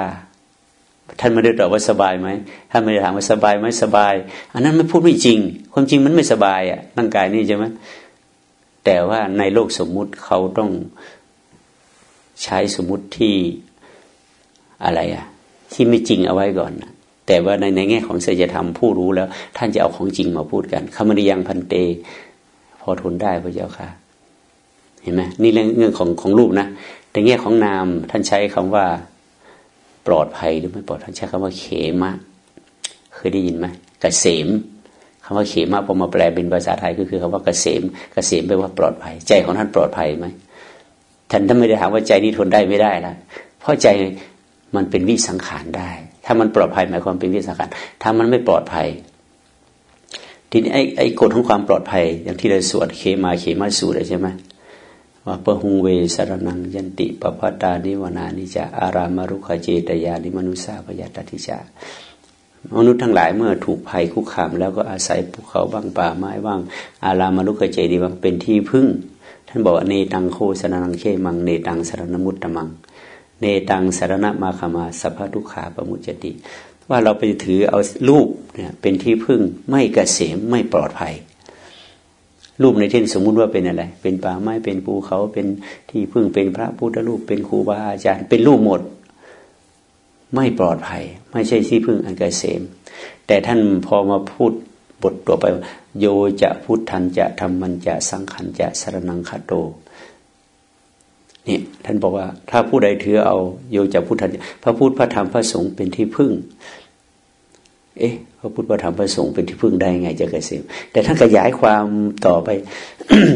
ท่านไม่ได้ตอบว่าสบายไหมท่านไม่ได้ถามว่าสบายไหมสบาย อันนั้นไม่พูดไม่จริง ความจริงมันไม่สบายอะร่างกายนี่ใช่ไหมแต่ว่าในโลกสมมุติเขาต้องใช้สมมุติที่อะไรอะที่ไม่จริงเอาไว้ก่อนนะแต่ว่าในในแง่ของศีลธรรมผู้รู้แล้ว ท่านจะเอาของจริงมาพูดกันคำนิยังพันเต พอทนได้พระเจ้าค่ะ เห็นไหมนี่เรื่องเรื่องของของรูปนะแต่แง่ของนามท่านใช้คำว่า ปลอดภัยหรือไม่ปลอดท่านใช้คำว่าเขมะ เคยได้ยินไหมกเกษมคำว่าเขมะพอมาแปลเป็นภาษาไทยก็คือคำว่าเกษมเกษมแปลว่าปลอดภัย ใจของท่านปลอดภัยไหมท่านท่านไม่ได้ถามว่าใจนี้ทนได้ไม่ได้ละเพราะใจมันเป็นวิสังขารได้ ถ้ามันปลอดภัยหมายความเป็นวิสังขาร ถ้ามันไม่ปลอดภัย ทีนี้ไอ้ไอ้กฎของความปลอดภัย อย่างที่เราสวดเคมาเคมาสูตรใช่ไหม ว่าปะหุงเวสารนังยันติปปัตานิวนานิจาอารามารุขเจตยานิมนุสาพยาตติจามนุษย์ทั้งหลายเมื่อถูกภัยคุกคาม แล้วก็อาศัยภูเขาบ้างป่าไม้บ้าง อารามารุขเจดีบ้างเป็นที่พึ่ง ท่านบอกเนตังโคสนังเขมังเนตังสารนมุตตมัง เนตังสารณมาคามาสัพพทุขาปมุจติ ว่าเราไปถือเอารูปเนี่ยเป็นที่พึ่งไม่กเกษมไม่ปลอดภัย รูปในที่สมมุติว่าเป็นอะไร เป็นป่าไม้เป็นภูเขาเป็นที่พึ่งเป็นพระพุทธรูปเป็นครูบาอาจารย์ เป็นรูปหมด ไม่ปลอดภัย ไม่ใช่ที่พึ่งอันกเกษม แต่ท่านพอมาพูดบทตัวไป โยจะพุทธันจะธรรมันจะสังขันจะสรนังคาโตนี่ท่านบอกว่า ถ้าผู้ใดถือเอาโยจากพุทธันพระพุทธพระธรรมพระสงฆ์เป็นที่พึ่ง เอ๊ะพระพุทธพระธรรมพระสงฆ์เป็นที่พึ่งได้ไงจะเกษมแต่ท่านขยายความต่อไป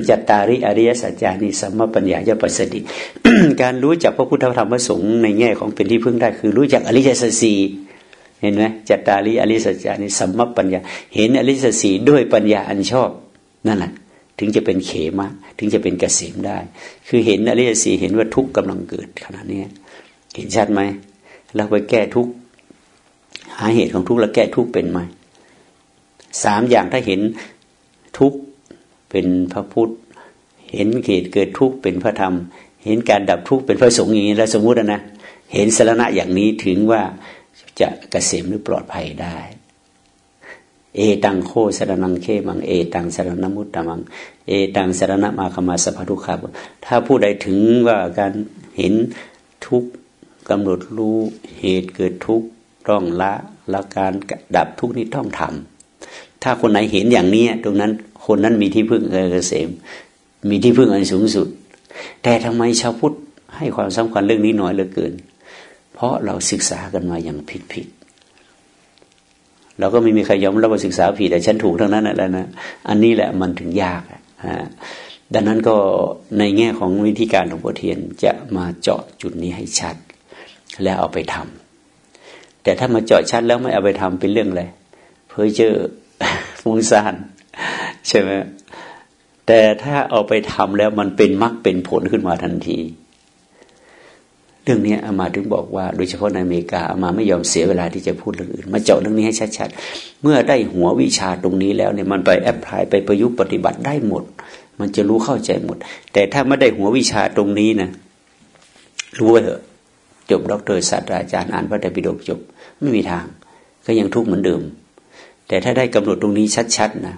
จัตตาริอริยสัจจานิสัมมาปัญญายปัสสติการรู้จักพระพุทธธรรมพระสงฆ์ในแง่ของเป็นที่พึ่งได้คือรู้จักอริยสัจสีเห็นไหมจัตตาริอริยสัจจานิสัมมาปัญญา เห็นอริยสัจสีด้วยปัญญาอันชอบนั่นแหละถึงจะเป็นเขมะ ถึงจะเป็นเกษมได้ คือเห็นอริยสีเห็นว่าทุกข์กำลังเกิดขณะนี้เห็นชัดไหมเราไปแก้ทุกข์ หาเหตุของทุกข์แล้วแก้ทุกข์เป็นไหมสามอย่างถ้าเห็นทุกข์เป็นพระพุทธ เห็นเหตุเกิดทุกข์เป็นพระธรรม เห็นการดับทุกข์เป็นพระสงฆ์อย่างนี้แล้วสมมุตินะเห็นสารณะอย่างนี้ถึงว่าจะกะเกษมหรือปลอดภัยได้ เอตังโคสารนังเคมัง เอตังสารณมุตตมัง เอตังสารณมาคมาสภทุขาถ้าผู้ใดถึงว่าการเห็นทุกข์กำหนดรู้เหตุเกิดทุกข์ ต้องละละการดับทุกนี้ต้องทำถ้าคนไหนเห็นอย่างนี้ตรงนั้นคนนั้นมีที่พึ่งเกษม มีที่พึ่งอันสูงสุด แต่ทำไมชาวพุทธให้ความสำคัญเรื่องนี้น้อยเหลือเกิน เพราะเราศึกษากันมาอย่างผิดผิดเราก็ไม่มีใครยอมรับว่าศึกษาผิดแต่ฉันถูกทั้งนั้นแหละนะอันนี้แหละมันถึงยากฮะดังนั้นก็ในแง่ของวิธีการของพ่อเทียนจะมาเจาะจุดนี้ให้ชัด แล้วเอาไปทำ แต่ถ้ามาเจาะชัดแล้วไม่เอาไปทำเป็นเรื่องอะไรเพ้อเจอฟุ้งซ่านใช่ไหมแต่ถ้าเอาไปทำแล้วมันเป็นมรรคเป็นผลขึ้นมาทันที เรื่องนี้อามาถึงบอกว่า โดยเฉพาะในอเมริกาอามาไม่ยอมเสียเวลาที่จะพูดเรื่องอื่น มาเจาะเรื่องนี้ให้ชัดๆ เมื่อได้หัววิชาตรงนี้แล้วเนี่ยมันไปแอพพลายไปประยุกต์ปฏิบัติได้หมด มันจะรู้เข้าใจหมด แต่ถ้าไม่ได้หัววิชาตรงนี้นะรู้ไว้เถอะจบด็อกเตอร์ศาสตราจารย์อ่านพระไตรปิฎกจบ ไม่มีทาง ก็ยังทุกข์เหมือนเดิม แต่ถ้าได้กำหนดตรงนี้ชัดๆนะ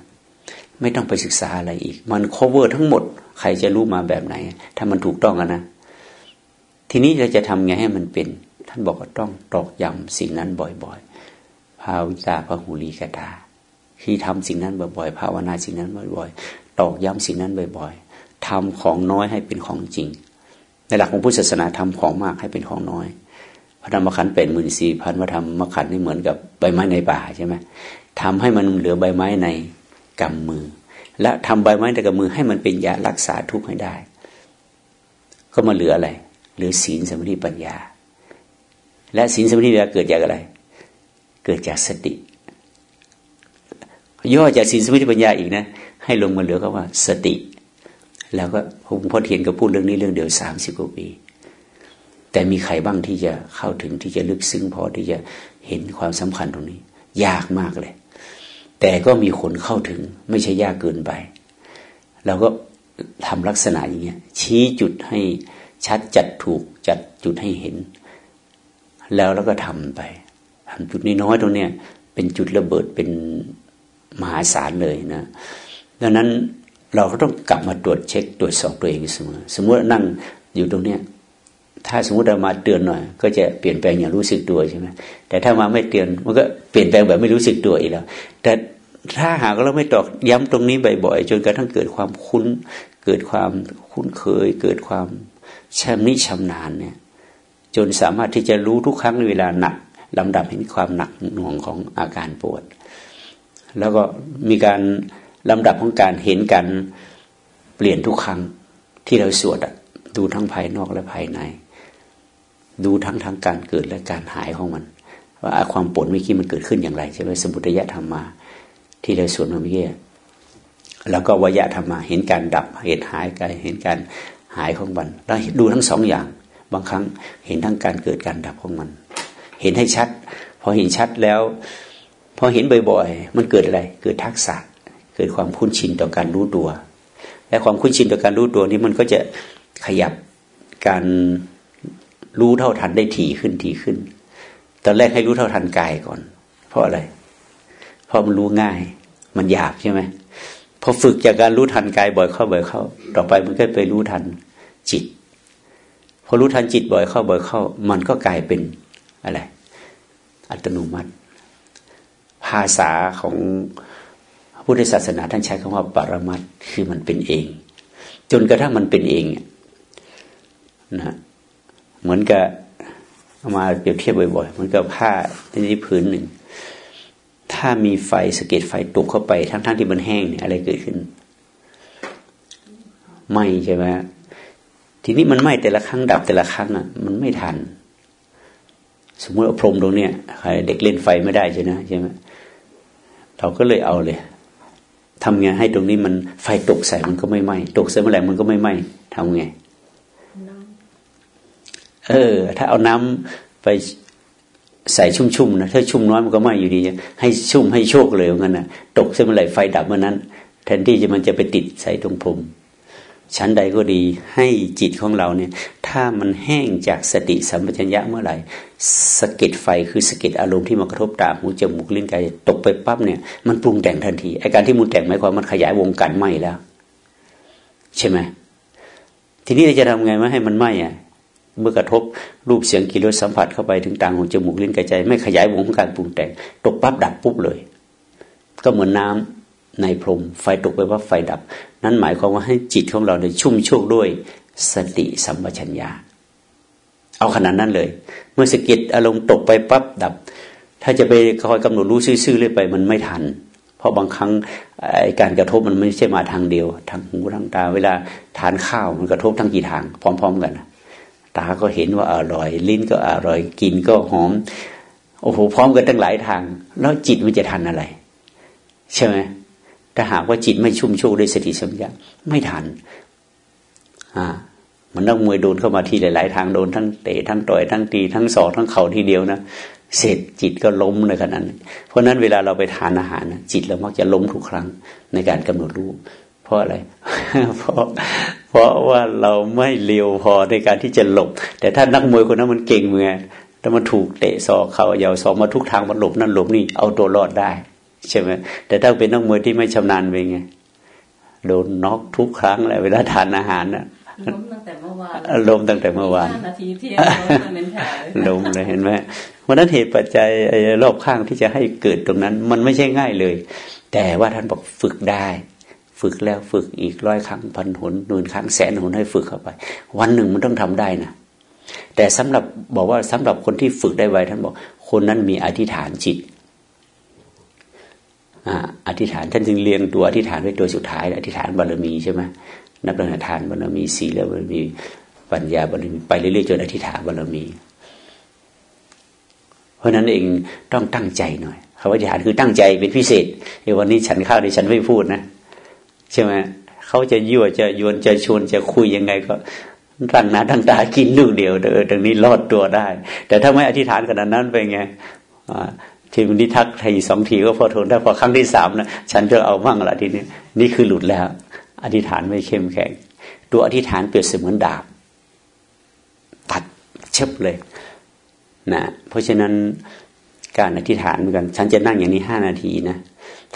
ไม่ต้องไปศึกษาอะไรอีก มัน cover ทั้งหมด ใครจะรู้มาแบบไหน ถ้ามันถูกต้องนะ ทีนี้เราจะทำไงให้มันเป็น ท่านบอกว่าต้องตอกย้ำสิ่งนั้นบ่อยๆ ภาวิตาพระหูลีกตา ที่ทำสิ่งนั้นบ่อยๆ ภาวนาสิ่งนั้นบ่อยๆ ตอกย้ำสิ่งนั้นบ่อยๆทำของน้อยให้เป็นของจริง ในหลักของพุทธศาสนาทำของมากให้เป็นของน้อย ระธรรมขันเป็นหมื่นสี่พันพระธรรมขันนี่เหมือนกับใบไม้ในป่าใช่ไหมทำให้มันเหลือใบไม้ในกำมือ และทำใบไม้ในกำมือให้มันเป็นยารักษาทุกข์ให้ได้ ก็มาเหลืออะไรเหลือศีลสมาธิปัญญา และศีลสมาธิปัญญาเกิดจากอะไร เกิดจากสติ ย่อจากศีลสมาธิปัญญาอีกนะ ให้ลงมาเหลือก็ว่าสติ แล้วก็หลวงพ่อเทียนก็พูดเรื่องนี้เรื่องเดียวสามสิบกว่าปี แต่มีใครบ้างที่จะเข้าถึงที่จะลึกซึ้งพอที่จะเห็นความสำคัญตรงนี้ ยากมากเลย แต่ก็มีคนเข้าถึงไม่ใช่ยากเกินไปเราก็ทำลักษณะอย่างเงี้ยชี้จุดให้ชัดจัดถูกจัดจุดให้เห็น แล้วเราก็ทำไปทำจุดนี้น้อยตรงเนี้ยเป็นจุดระเบิดเป็นมหาศาลเลยนะ ดังนั้นเราก็ต้องกลับมาตรวจเช็คตรวจสอบตัวเองเสมอ สมมตินั่งอยู่ตรงเนี้ย ถ้าสมมติเรามาเตือนหน่อย ก็จะเปลี่ยนแปลงอย่างรู้สึกตัวใช่ไหมแต่ถ้ามาไม่เตือนมันก็เปลี่ยนแปลงแบบไม่รู้สึกตัวอีกแล้ว แต่ถ้าหากเราไม่ตอกย้ำตรงนี้บ่อยๆจนกระทั่งเกิดความคุ้น เกิดความคุ้นเคย เกิดความชำนิชำนาญเนี่ย จนสามารถที่จะรู้ทุกครั้งในเวลาหนักลำดับเห็นความหนักหน่วงของอาการปวด แล้วก็มีการลำดับของการเห็นการเปลี่ยนทุกครั้งที่เราสวดดูทั้งภายนอกและภายใน ดูทั้งทางการเกิดและการหายของมัน ว่าความปวดเมื่อกี้มันเกิดขึ้นอย่างไรใช่ไหมสมุทัยธรรมมาที่เราสวดมาเมื่อกี้แล้วก็วยะธรรมมา เห็นการดับเหตุหายกายเห็นการหายของมันแล้วดูทั้งสองอย่าง บางครั้งเห็นทั้งการเกิดการดับของมัน เห็นให้ชัด พอเห็นชัดแล้ว พอเห็นบ่อยๆ มันเกิดอะไร เกิดทักษะ เกิดความคุ้นชินต่อการรู้ตัว และความคุ้นชินต่อการรู้ตัวนี้มันก็จะขยับการ รู้เท่าทันได้ถี่ขึ้นถี่ขึ้น ตอนแรกให้รู้เท่าทันกายก่อน เพราะอะไรเพราะมันรู้ง่าย มันหยาบใช่ไหมพอฝึกจากการรู้ทันกายบ่อยเข้าบ่อยเข้า ต่อไปมันก็ไปรู้ทันจิต พอรู้ทันจิตบ่อยเข้าบ่อยเข้า มันก็กลายเป็นอะไร อัตโนมัติ ภาษาของพุทธศาสนาท่านใช้คำว่าปรมัตคือมันเป็นเอง จนกระทั่งมันเป็นเองนะ เหมือนกับเอามาเปรียบเทียบบ่อยๆเหมือนกับผ้าที่นี้ผืนหนึ่ง ถ้ามีไฟสเก็ตไฟตกเข้าไป ทั้งๆทที่มันแห้งเนี่ยอะไรเกิดขึ้นไหมใช่ไหมทีนี้มันไหมแต่ละครั้งดับแต่ละครั้งอะ มันไม่ทัน สมมติเอาพรมตรงเนี้ยใครเด็กเล่นไฟไม่ได้ใช่ไหมใช่ไหมเราก็เลยเอาเลยทำไงให้ตรงนี้มันไฟตกใส่มันก็ไม่ไหมตกใส่เมื่อไหร่มันก็ไม่ไหมทำไง เออ ถ้าเอาน้ำไปใส่ชุ่มๆนะถ้าชุ่มน้อยมันก็ไม่อยู่ดี ให้ชุ่มให้โชคเลยงั้นนะตกเส้นเมื่อไหร่ไฟดับเมื่อนั้น แทนที่จะมันจะไปติดใส่ตรงพรมชั้นใดก็ดีให้จิตของเราเนี่ย ถ้ามันแห้งจากสติสัมปชัญญะเมื่อไหร่สะเก็ดไฟคือสะเก็ดอารมณ์ที่มากระทบตาหูจมูกลิ้นกายตกไปปั๊บเนี่ย มันปรุงแต่งทันทีไอการที่มุนแต่งหมายความมันขยายวงการไหมแล้ว ใช่ไหมทีนี้เราจะทำไงไม่ให้มันไหมอะ เมื่อกระทบรูปเสียงกลิ่นรสสัมผัสเข้าไปถึงต่างหูจมูกลิ้นกายใจ ไม่ขยายวงของการปรุงแต่ง ตกปั๊บดับปุ๊บเลย ก็เหมือนน้าในพรม ไฟตกไปว่าไฟดับ นั้นหมายความว่าให้จิตของเราได้ชุ่มโชคด้วยสติสัมปชัญญะเอาขนาดนั้นเลย เมื่อสกิดอารมณ์ตกไปปั๊บดับ ถ้าจะไปคอยกำหนดรู้ซื่อๆเรื่อยไปมันไม่ทัน เพราะบางครั้งการกระทบมันไม่ใช่มาทางเดียว ทางหูทางตา เวลาทานข้าวมันกระทบทั้งกี่ทาง พร้อม ๆ กัน ตาก็เห็นว่าอร่อย ลิ้นก็อร่อย กินก็หอม โอ้โหพร้อมกันตั้งหลายทาง แล้วจิตมันจะทันอะไร ใช่ไหมถ้าหากว่าจิตไม่ชุ่มชูด้วยสติสัมปชัญญะไม่ทัน อ่ามันนักมวยโดนเข้ามาทีหลาย ๆ ทางโดนทั้งเตะทั้งต่อยทั้งตีทั้งสอกทั้งเข่าทีเดียวนะเสร็จจิตก็ล้มในขณะนั้น เพราะนั้นเวลาเราไปทานอาหารจิตเรามักจะล้มทุกครั้งในการกำหนดรู้ เพราะอะไร เพราะ เพราะว่าเราไม่เร็วพอในการที่จะหลบ แต่ถ้านักมวยคนนั้นมันเก่งมือถ้ามันถูกเตะศอกเขาเยาวศอกมาทุกทางมันหลบนั่นหลบนี่เอาตัวรอดได้ใช่ไหมแต่ถ้าเป็นนักมวยที่ไม่ชำนาญเป็นไงโดนน็อกทุกครั้งเลยเวลาทานอาหารน่ะล้มตั้งแต่เมื่อวานล้มตั้งแต่เมื่อวานนาทีเที่ยงล้มเลยเห็นไหมวันนั้นเหตุปัจจัยรอบข้างที่จะให้เกิดตรงนั้น มันไม่ใช่ง่ายเลย แต่ว่าท่านบอกฝึกได้ ฝึกแล้วฝึกอีกร้อยครั้งพันหนหมื่นครั้งแสนหนให้ฝึกเข้าไป วันหนึ่งมันต้องทำได้นะแต่สำหรับบอกว่าสำหรับคนที่ฝึกได้ไวท่านบอก คนนั้นมีอธิษฐานจิตอธิษฐานท่านจึงเรียงตัวอธิษฐานไว้ตัวสุดท้ายอธิษฐานบารมีใช่ไหมนับตั้งแต่ทานบารมีศีลบารมีปัญญาบารมีไปเรื่อยๆจนอธิษฐานบารมี เพราะนั้นเองต้องตั้งใจหน่อยคำว่าอธิษฐานคือตั้งใจเป็นพิเศษในวันนี้ฉันข้าวในฉันไม่พูดนะ ใช่ไหมเขาจะยั่วจะยวนจะชวนจะคุยยังไงก็ตั้งหน้าตั้งตากินลูกเดียวเออตรงนี้รอดตัวได้ แต่ถ้าไม่อธิษฐานขนาดนั้นเป็นไงทีมันนี้ทักทีสองทีก็พอทนได้พอครั้งที่สามนะฉันจะเอาบ้างละทีนี้นี่คือหลุดแล้ว อธิษฐานไม่เข้มแข็ง ตัวอธิษฐานเปรียบเสมือนดาบ ตัดเชบเลยนะเพราะฉะนั้นการอธิษฐานเหมือนกัน ฉันจะนั่งอย่างนี้ห้านาทีนะ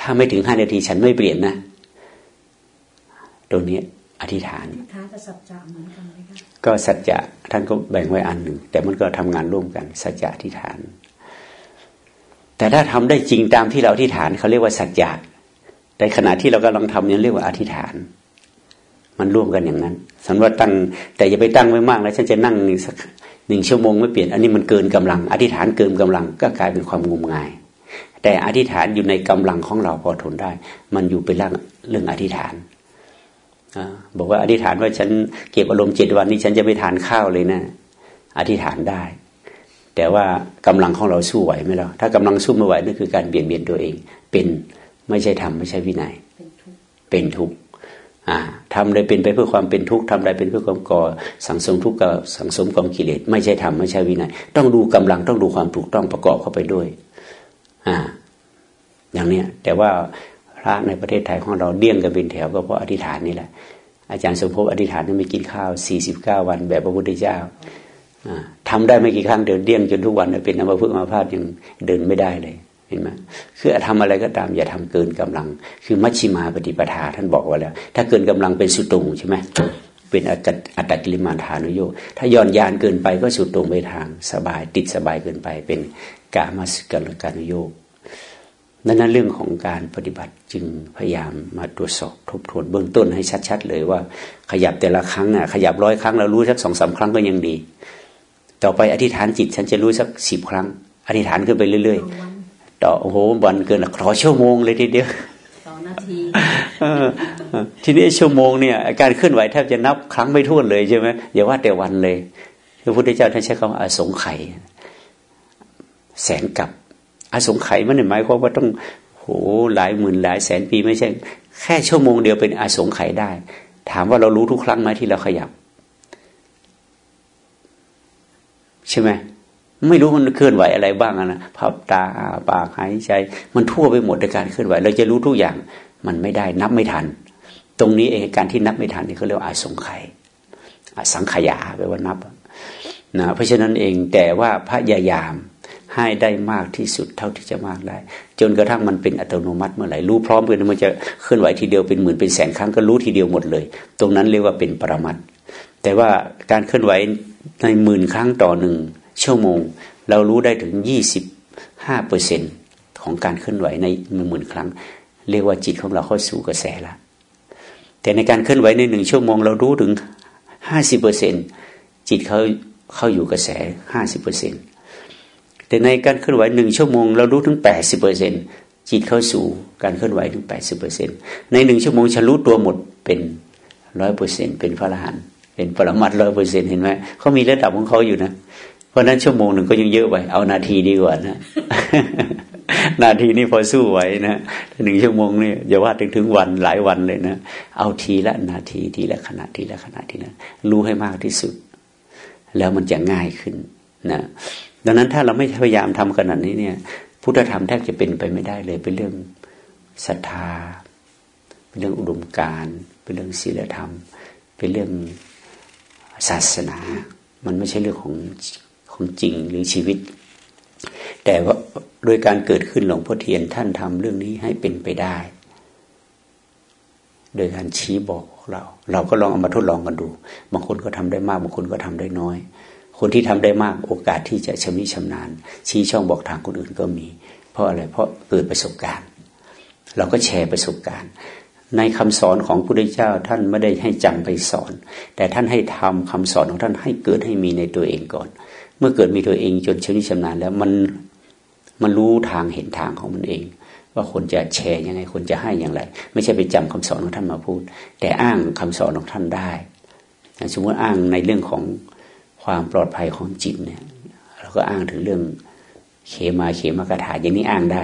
ถ้าไม่ถึงห้านาทีฉันไม่เปลี่ยนนะ ตรงนี้อธิษฐานท้าจะสัจจะเหมือนกันไหมคะก็สัจจะท่านก็แบ่งไว้อันหนึ่ง แต่มันก็ทำงานร่วมกันสัจจะอธิษฐาน แต่ถ้าทำได้จริงตามที่เราอธิษฐานเขาเรียกว่าสัจจะในขณะที่เรากำลังทำยังเรียกว่าอธิษฐาน มันร่วมกันอย่างนั้นสันว่าตั้ง แต่อย่าไปตั้งไว้มากแล้วฉันจะนั่งสักหนึ่งชั่วโมงไม่เปลี่ยน อันนี้มันเกินกำลัง อธิษฐานเกินกำลังก็กลายเป็นความงมงาย แต่อธิษฐานอยู่ในกำลังของเราพอทนได้ มันอยู่เป็นเรื่องเรื่องอธิษฐาน บอกว่าอธิษฐานว่าฉันเก็บอารมณ์เจ็ดวันนี้ฉันจะไม่ทานข้าวเลยนะ อธิษฐานได้ แต่ว่ากำลังของเราสู้ไหวไหมล่ะถ้ากำลังสู้ไม่ไหวนั่นคือการเบียดเบียนตัวเอง เป็นไม่ใช่ธรรมไม่ใช่วินัย เป็นทุกข์ทำใดเป็นไปเพื่อความเป็นทุกข์ทำใดเป็นเพื่อความก่อสังสมทุกข์กับสังสมกองกิเลสไม่ใช่ธรรมไม่ใช่วินัย ต้องดูกำลังต้องดูความถูกต้องประกอบเข้าไปด้วย อ่า อย่างเนี้ยแต่ว่า พระในประเทศไทยของเราเดี่ยงกันเป็นแถวก็เพราะอธิษฐานนี่แหละ อาจารย์สมภพอธิษฐานไม่กินข้าวสี่สิบเก้าวันแบบพระพุทธเจ้าทำได้ไม่กี่ครั้งเดี๋ยวเดี่ยงจนทุกวันเป็นอัมพฤกษ์อัมพาตยังเดินไม่ได้เลยเห็นไหมคือทำอะไรก็ตามอย่าทำเกินกำลัง คือมัชชิมาปฏิปทาท่านบอกไว้แล้ว ถ้าเกินกำลังเป็นสุตรงใช่ไหมเป็นอัตตกิลิมาทานุโยถ้าย่อนยานเกินไปก็สุดตรงไปทางสบายติดสบายเกินไปเป็นกามาสกัลกานุโย ดังนั้นเรื่องของการปฏิบัติจึงพยายามมาตรวจสอบทบทวนเบื้องต้นให้ชัด ๆ เลยว่า ขยับแต่ละครั้งอะขยับร้อยครั้งเรารู้สักสองสาครั้งก็ยังดี ต่อไปอธิษฐานจิตฉันจะรู้สักสิบครั้ง อธิษฐานขึ้นไปเรื่อยๆต่อโอ้โหวันเกินขอชั่วโมงเลยทีเดียวสองนาทีทีนี้ชั่วโมงเนี่ยการเคลื่อนไหวแทบจะนับครั้งไม่ท้วนเลยใช่ไหมอย่าว่าแต่วันเลยพระพุทธเจ้าท่านใช้คำว่าอสงไขยแสนกับ อสงไขยมันหมายความว่าต้องโหหลายหมื่นหลายแสนปีไม่ใช่ แค่ชั่วโมงเดียวเป็นอสงไขยได้ ถามว่าเรารู้ทุกครั้งไหมที่เราขยับ ใช่ไหมไม่รู้มันเคลื่อนไหวอะไรบ้างนะพับตาปากหายใจ มันทั่วไปหมดในการเคลื่อนไหว เราจะรู้ทุกอย่างมันไม่ได้นับไม่ทัน ตรงนี้เองการที่นับไม่ทันนี่เขาเรียกว่าอาสงไขยอสังขยาแปลว่านับนะเพราะฉะนั้นเองแต่ว่าพระยายาม ให้ได้มากที่สุดเท่าที่จะมากได้ จนกระทั่งมันเป็นอัตโนมัติเมื่อไหร่รู้พร้อมกันมันจะเคลื่อนไหวทีเดียวเป็นหมื่นเป็นแสนครั้งก็รู้ทีเดียวหมดเลย ตรงนั้นเรียกว่าเป็นปรมัตแต่ว่าการเคลื่อนไหวในหมื่นครั้งต่อหนึ่งชั่วโมง เรารู้ได้ถึงยี่สิบห้าเปอร์เซ็นของการเคลื่อนไหวในหมื่นครั้ง เรียกว่าจิตของเราเข้าสู่กระแสละแต่ในการเคลื่อนไหวในหนึ่งชั่วโมง เรารู้ถึงห้าสิบเปอร์เซ็นจิตเขาเข้าอยู่กระแสห้าสิบเปอร์เซ็นต์ แต่ในการเคลื่อนไหวหนึ่งชั่วโมงเรารู้ถึงแปดสิบเปอร์เซ็นจิตเข้าสู่การเคลื่อนไหวถึงแปดสิบเปอร์เซ็นในหนึ่งชั่วโมงฉันรู้ตัวหมดเป็นร้อยเปอร์เซ็นเป็นพระอรหันต์เป็นปรมัตร้อยเปอร์เซ็นเห็นไหมเขามีระดับของเขาอยู่นะ เพราะนั้นชั่วโมงหนึ่งก็ยังเยอะไปเอานาทีดีกว่านะ นาทีนี้พอสู้ไหวนะหนึ่งชั่วโมงนี่อย่าว่าถึงถึงวันหลายวันเลยนะเอาทีละนาทีทีละขณะทีละขณะทีละรู้ให้มากที่สุด แล้วมันจะง่ายขึ้นนะ ดังนั้นถ้าเราไม่พยายามทำขนาดนี้เนี่ยพุทธธรรมแทบจะเป็นไปไม่ได้เลยเป็นเรื่องศรัทธา เป็นเรื่องอุดมการเป็นเรื่องศีลธรรม เป็นเรื่องศาสนา มันไม่ใช่เรื่องของของจริงหรือชีวิต แต่ว่าโดยการเกิดขึ้นหลวงพ่อเทียนท่านทำเรื่องนี้ให้เป็นไปได้ โดยการชี้บอกเรา เราก็ลองเอามาทดลองกันดู บางคนก็ทำได้มาก บางคนก็ทำได้น้อย คนที่ทำได้มากโอกาสที่จะชำนิชำนาญ ชี้ช่องบอกทางคนอื่นก็มี เพราะอะไรเพราะเกิดประสบการณ์ เราก็แชร์ประสบการณ์ ในคำสอนของพระพุทธเจ้าท่านไม่ได้ให้จำไปสอน แต่ท่านให้ทำคำสอนของท่านให้เกิดให้มีในตัวเองก่อน เมื่อเกิดมีตัวเองจนชำนิชำนาญแล้วมันมันรู้ทางเห็นทางของมันเองว่าคนจะแชร์ยังไงคนจะให้อย่างไร ไม่ใช่ไปจำคำสอนของท่านมาพูด แต่อ้างคำสอนของท่านได้ สมมติอ้างในเรื่องของ ความปลอดภัยของจิตเนี่ย เราก็อ้างถึงเรื่องเขมาเขมากถาอย่างนี้อ้างได้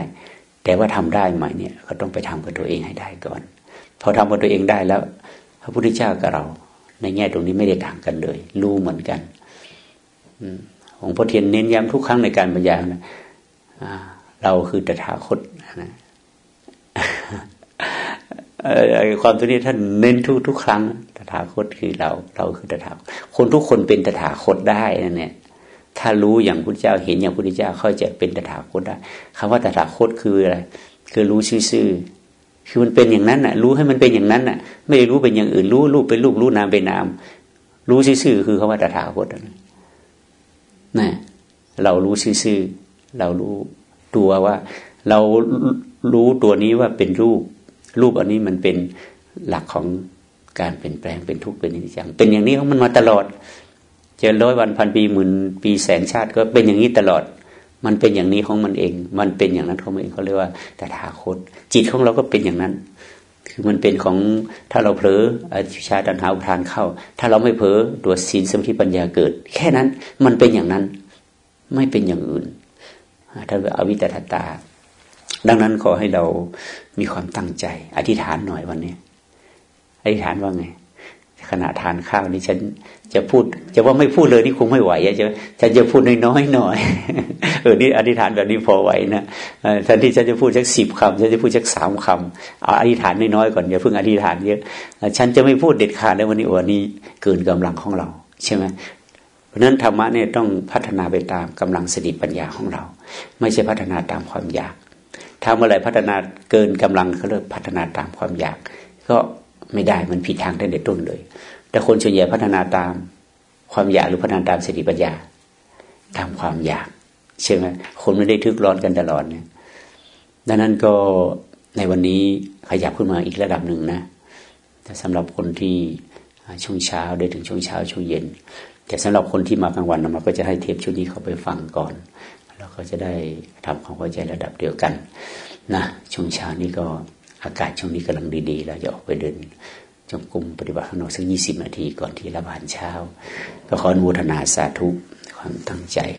แต่ว่าทำได้ไหมเนี่ย ก็ต้องไปทำกับตัวเองให้ได้ก่อน พอทำกับตัวเองได้แล้ว พระพุทธเจ้ากับเรา ในแง่ตรงนี้ไม่ได้ต่างกันเลย รู้เหมือนกันของพ่อเทียนเน้นย้ำทุกครั้งในการบรรยายนะเราคือตถาคตนะ ความตัวนี้ท่านเน้นทุกทุกครั้งตถาคตคือเรา เราคือตถาคตคนทุกคนเป็นตถาคตได้นะเนี่ยถ้ารู้อย่างพุทธเจ้าเห็นอย่างพุทธเจ้าเขาจะเป็นตถาคตได้คำว่าตถาคตคืออะไรคือรู้ซื่อๆคือมันเป็นอย่างนั้นน่ะ รู้ให้มันเป็นอย่างนั้นน่ะ ไม่ได้รู้เป็นอย่างอื่น รู้รูปเป็นรูปรู้นามเป็นนาม รู้ซื่อๆคือคำว่าตถาคตนะเรารู้ซื่อๆเรารู้ตัวว่า เรารู้ตัวนี้ว่าเป็นรูป รูปอันนี้มันเป็นหลักของการเปลี่ยนแปลงเป็นทุกข์เป็นนิจจังเป็นอย่างนี้ของมันมาตลอดจะร้อยวันพันปีหมื่นปีแสนชาติก็เป็นอย่างนี้ตลอด มันเป็นอย่างนี้ของมันเอง มันเป็นอย่างนั้นของมันเองเขาเรียกว่าตถาคต จิตของเราก็เป็นอย่างนั้น คือมันเป็นของถ้าเราเผลออธิชาตันหาอุทานเข้า ถ้าเราไม่เผลอตัวศีลสมาธิปัญญาเกิด แค่นั้นมันเป็นอย่างนั้น ไม่เป็นอย่างอื่นถ้าอวิตตตา ดังนั้นขอให้เรามีความตั้งใจ อธิษฐานหน่อยวันนี้ อธิษฐานว่าไง ขณะทานข้าวนี้ฉันจะพูด จะว่าไม่พูดเลยนี่คงไม่ไหวจะฉันจะพูดน้อยๆหน่อยเออนี่อธิษฐานแบบนี้พอไหวนะแทนที่ฉันจะพูดสักสิบคำฉันจะพูดสักสามคำเอาอธิษฐานน้อยๆก่อนอย่าเพิ่งอธิษฐานเยอะฉันจะไม่พูดเด็ดขาดในวันนี้วันนี้เกินกำลังของเรา ใช่ไหมเพราะนั้นธรรมะเนี่ยต้องพัฒนาไปตามกำลังสติปัญญาของเรา ไม่ใช่พัฒนาตามความอยาก ถ้าเมื่อไรพัฒนาเกินกำลังเขาเรียกพัฒนาตามความอยาก ก็ไม่ได้มันผิดทางตั้งแต่ต้นเลย แต่คนส่วนใหญ่พัฒนาตามความอยากหรือพัฒนาตามสติปัญญา ตามความอยากใช่ไหมคนไม่ได้ทึกร้อนกันตลอดเนี่ยดังนั้นก็ในวันนี้ขยับขึ้นมาอีกระดับหนึ่งนะแต่สำหรับคนที่ช่วงเช้าได้ถึงช่วงเช้าช่วงเย็น แต่สำหรับคนที่มากลางวันเราก็จะให้เทปชุดนี้เขาไปฟังก่อน ก็จะได้ทำความเข้าใจระดับเดียวกันนะช่วงเช้านี้ก็อากาศช่วงนี้กำลังดีๆ เราจะออกไปเดินจงกรมปฏิบัติข้างนอกสักยี่สิบนาทีก่อนที่รับอาหารเช้า ก็ขออนุโมทนาสาธุความตั้งใจ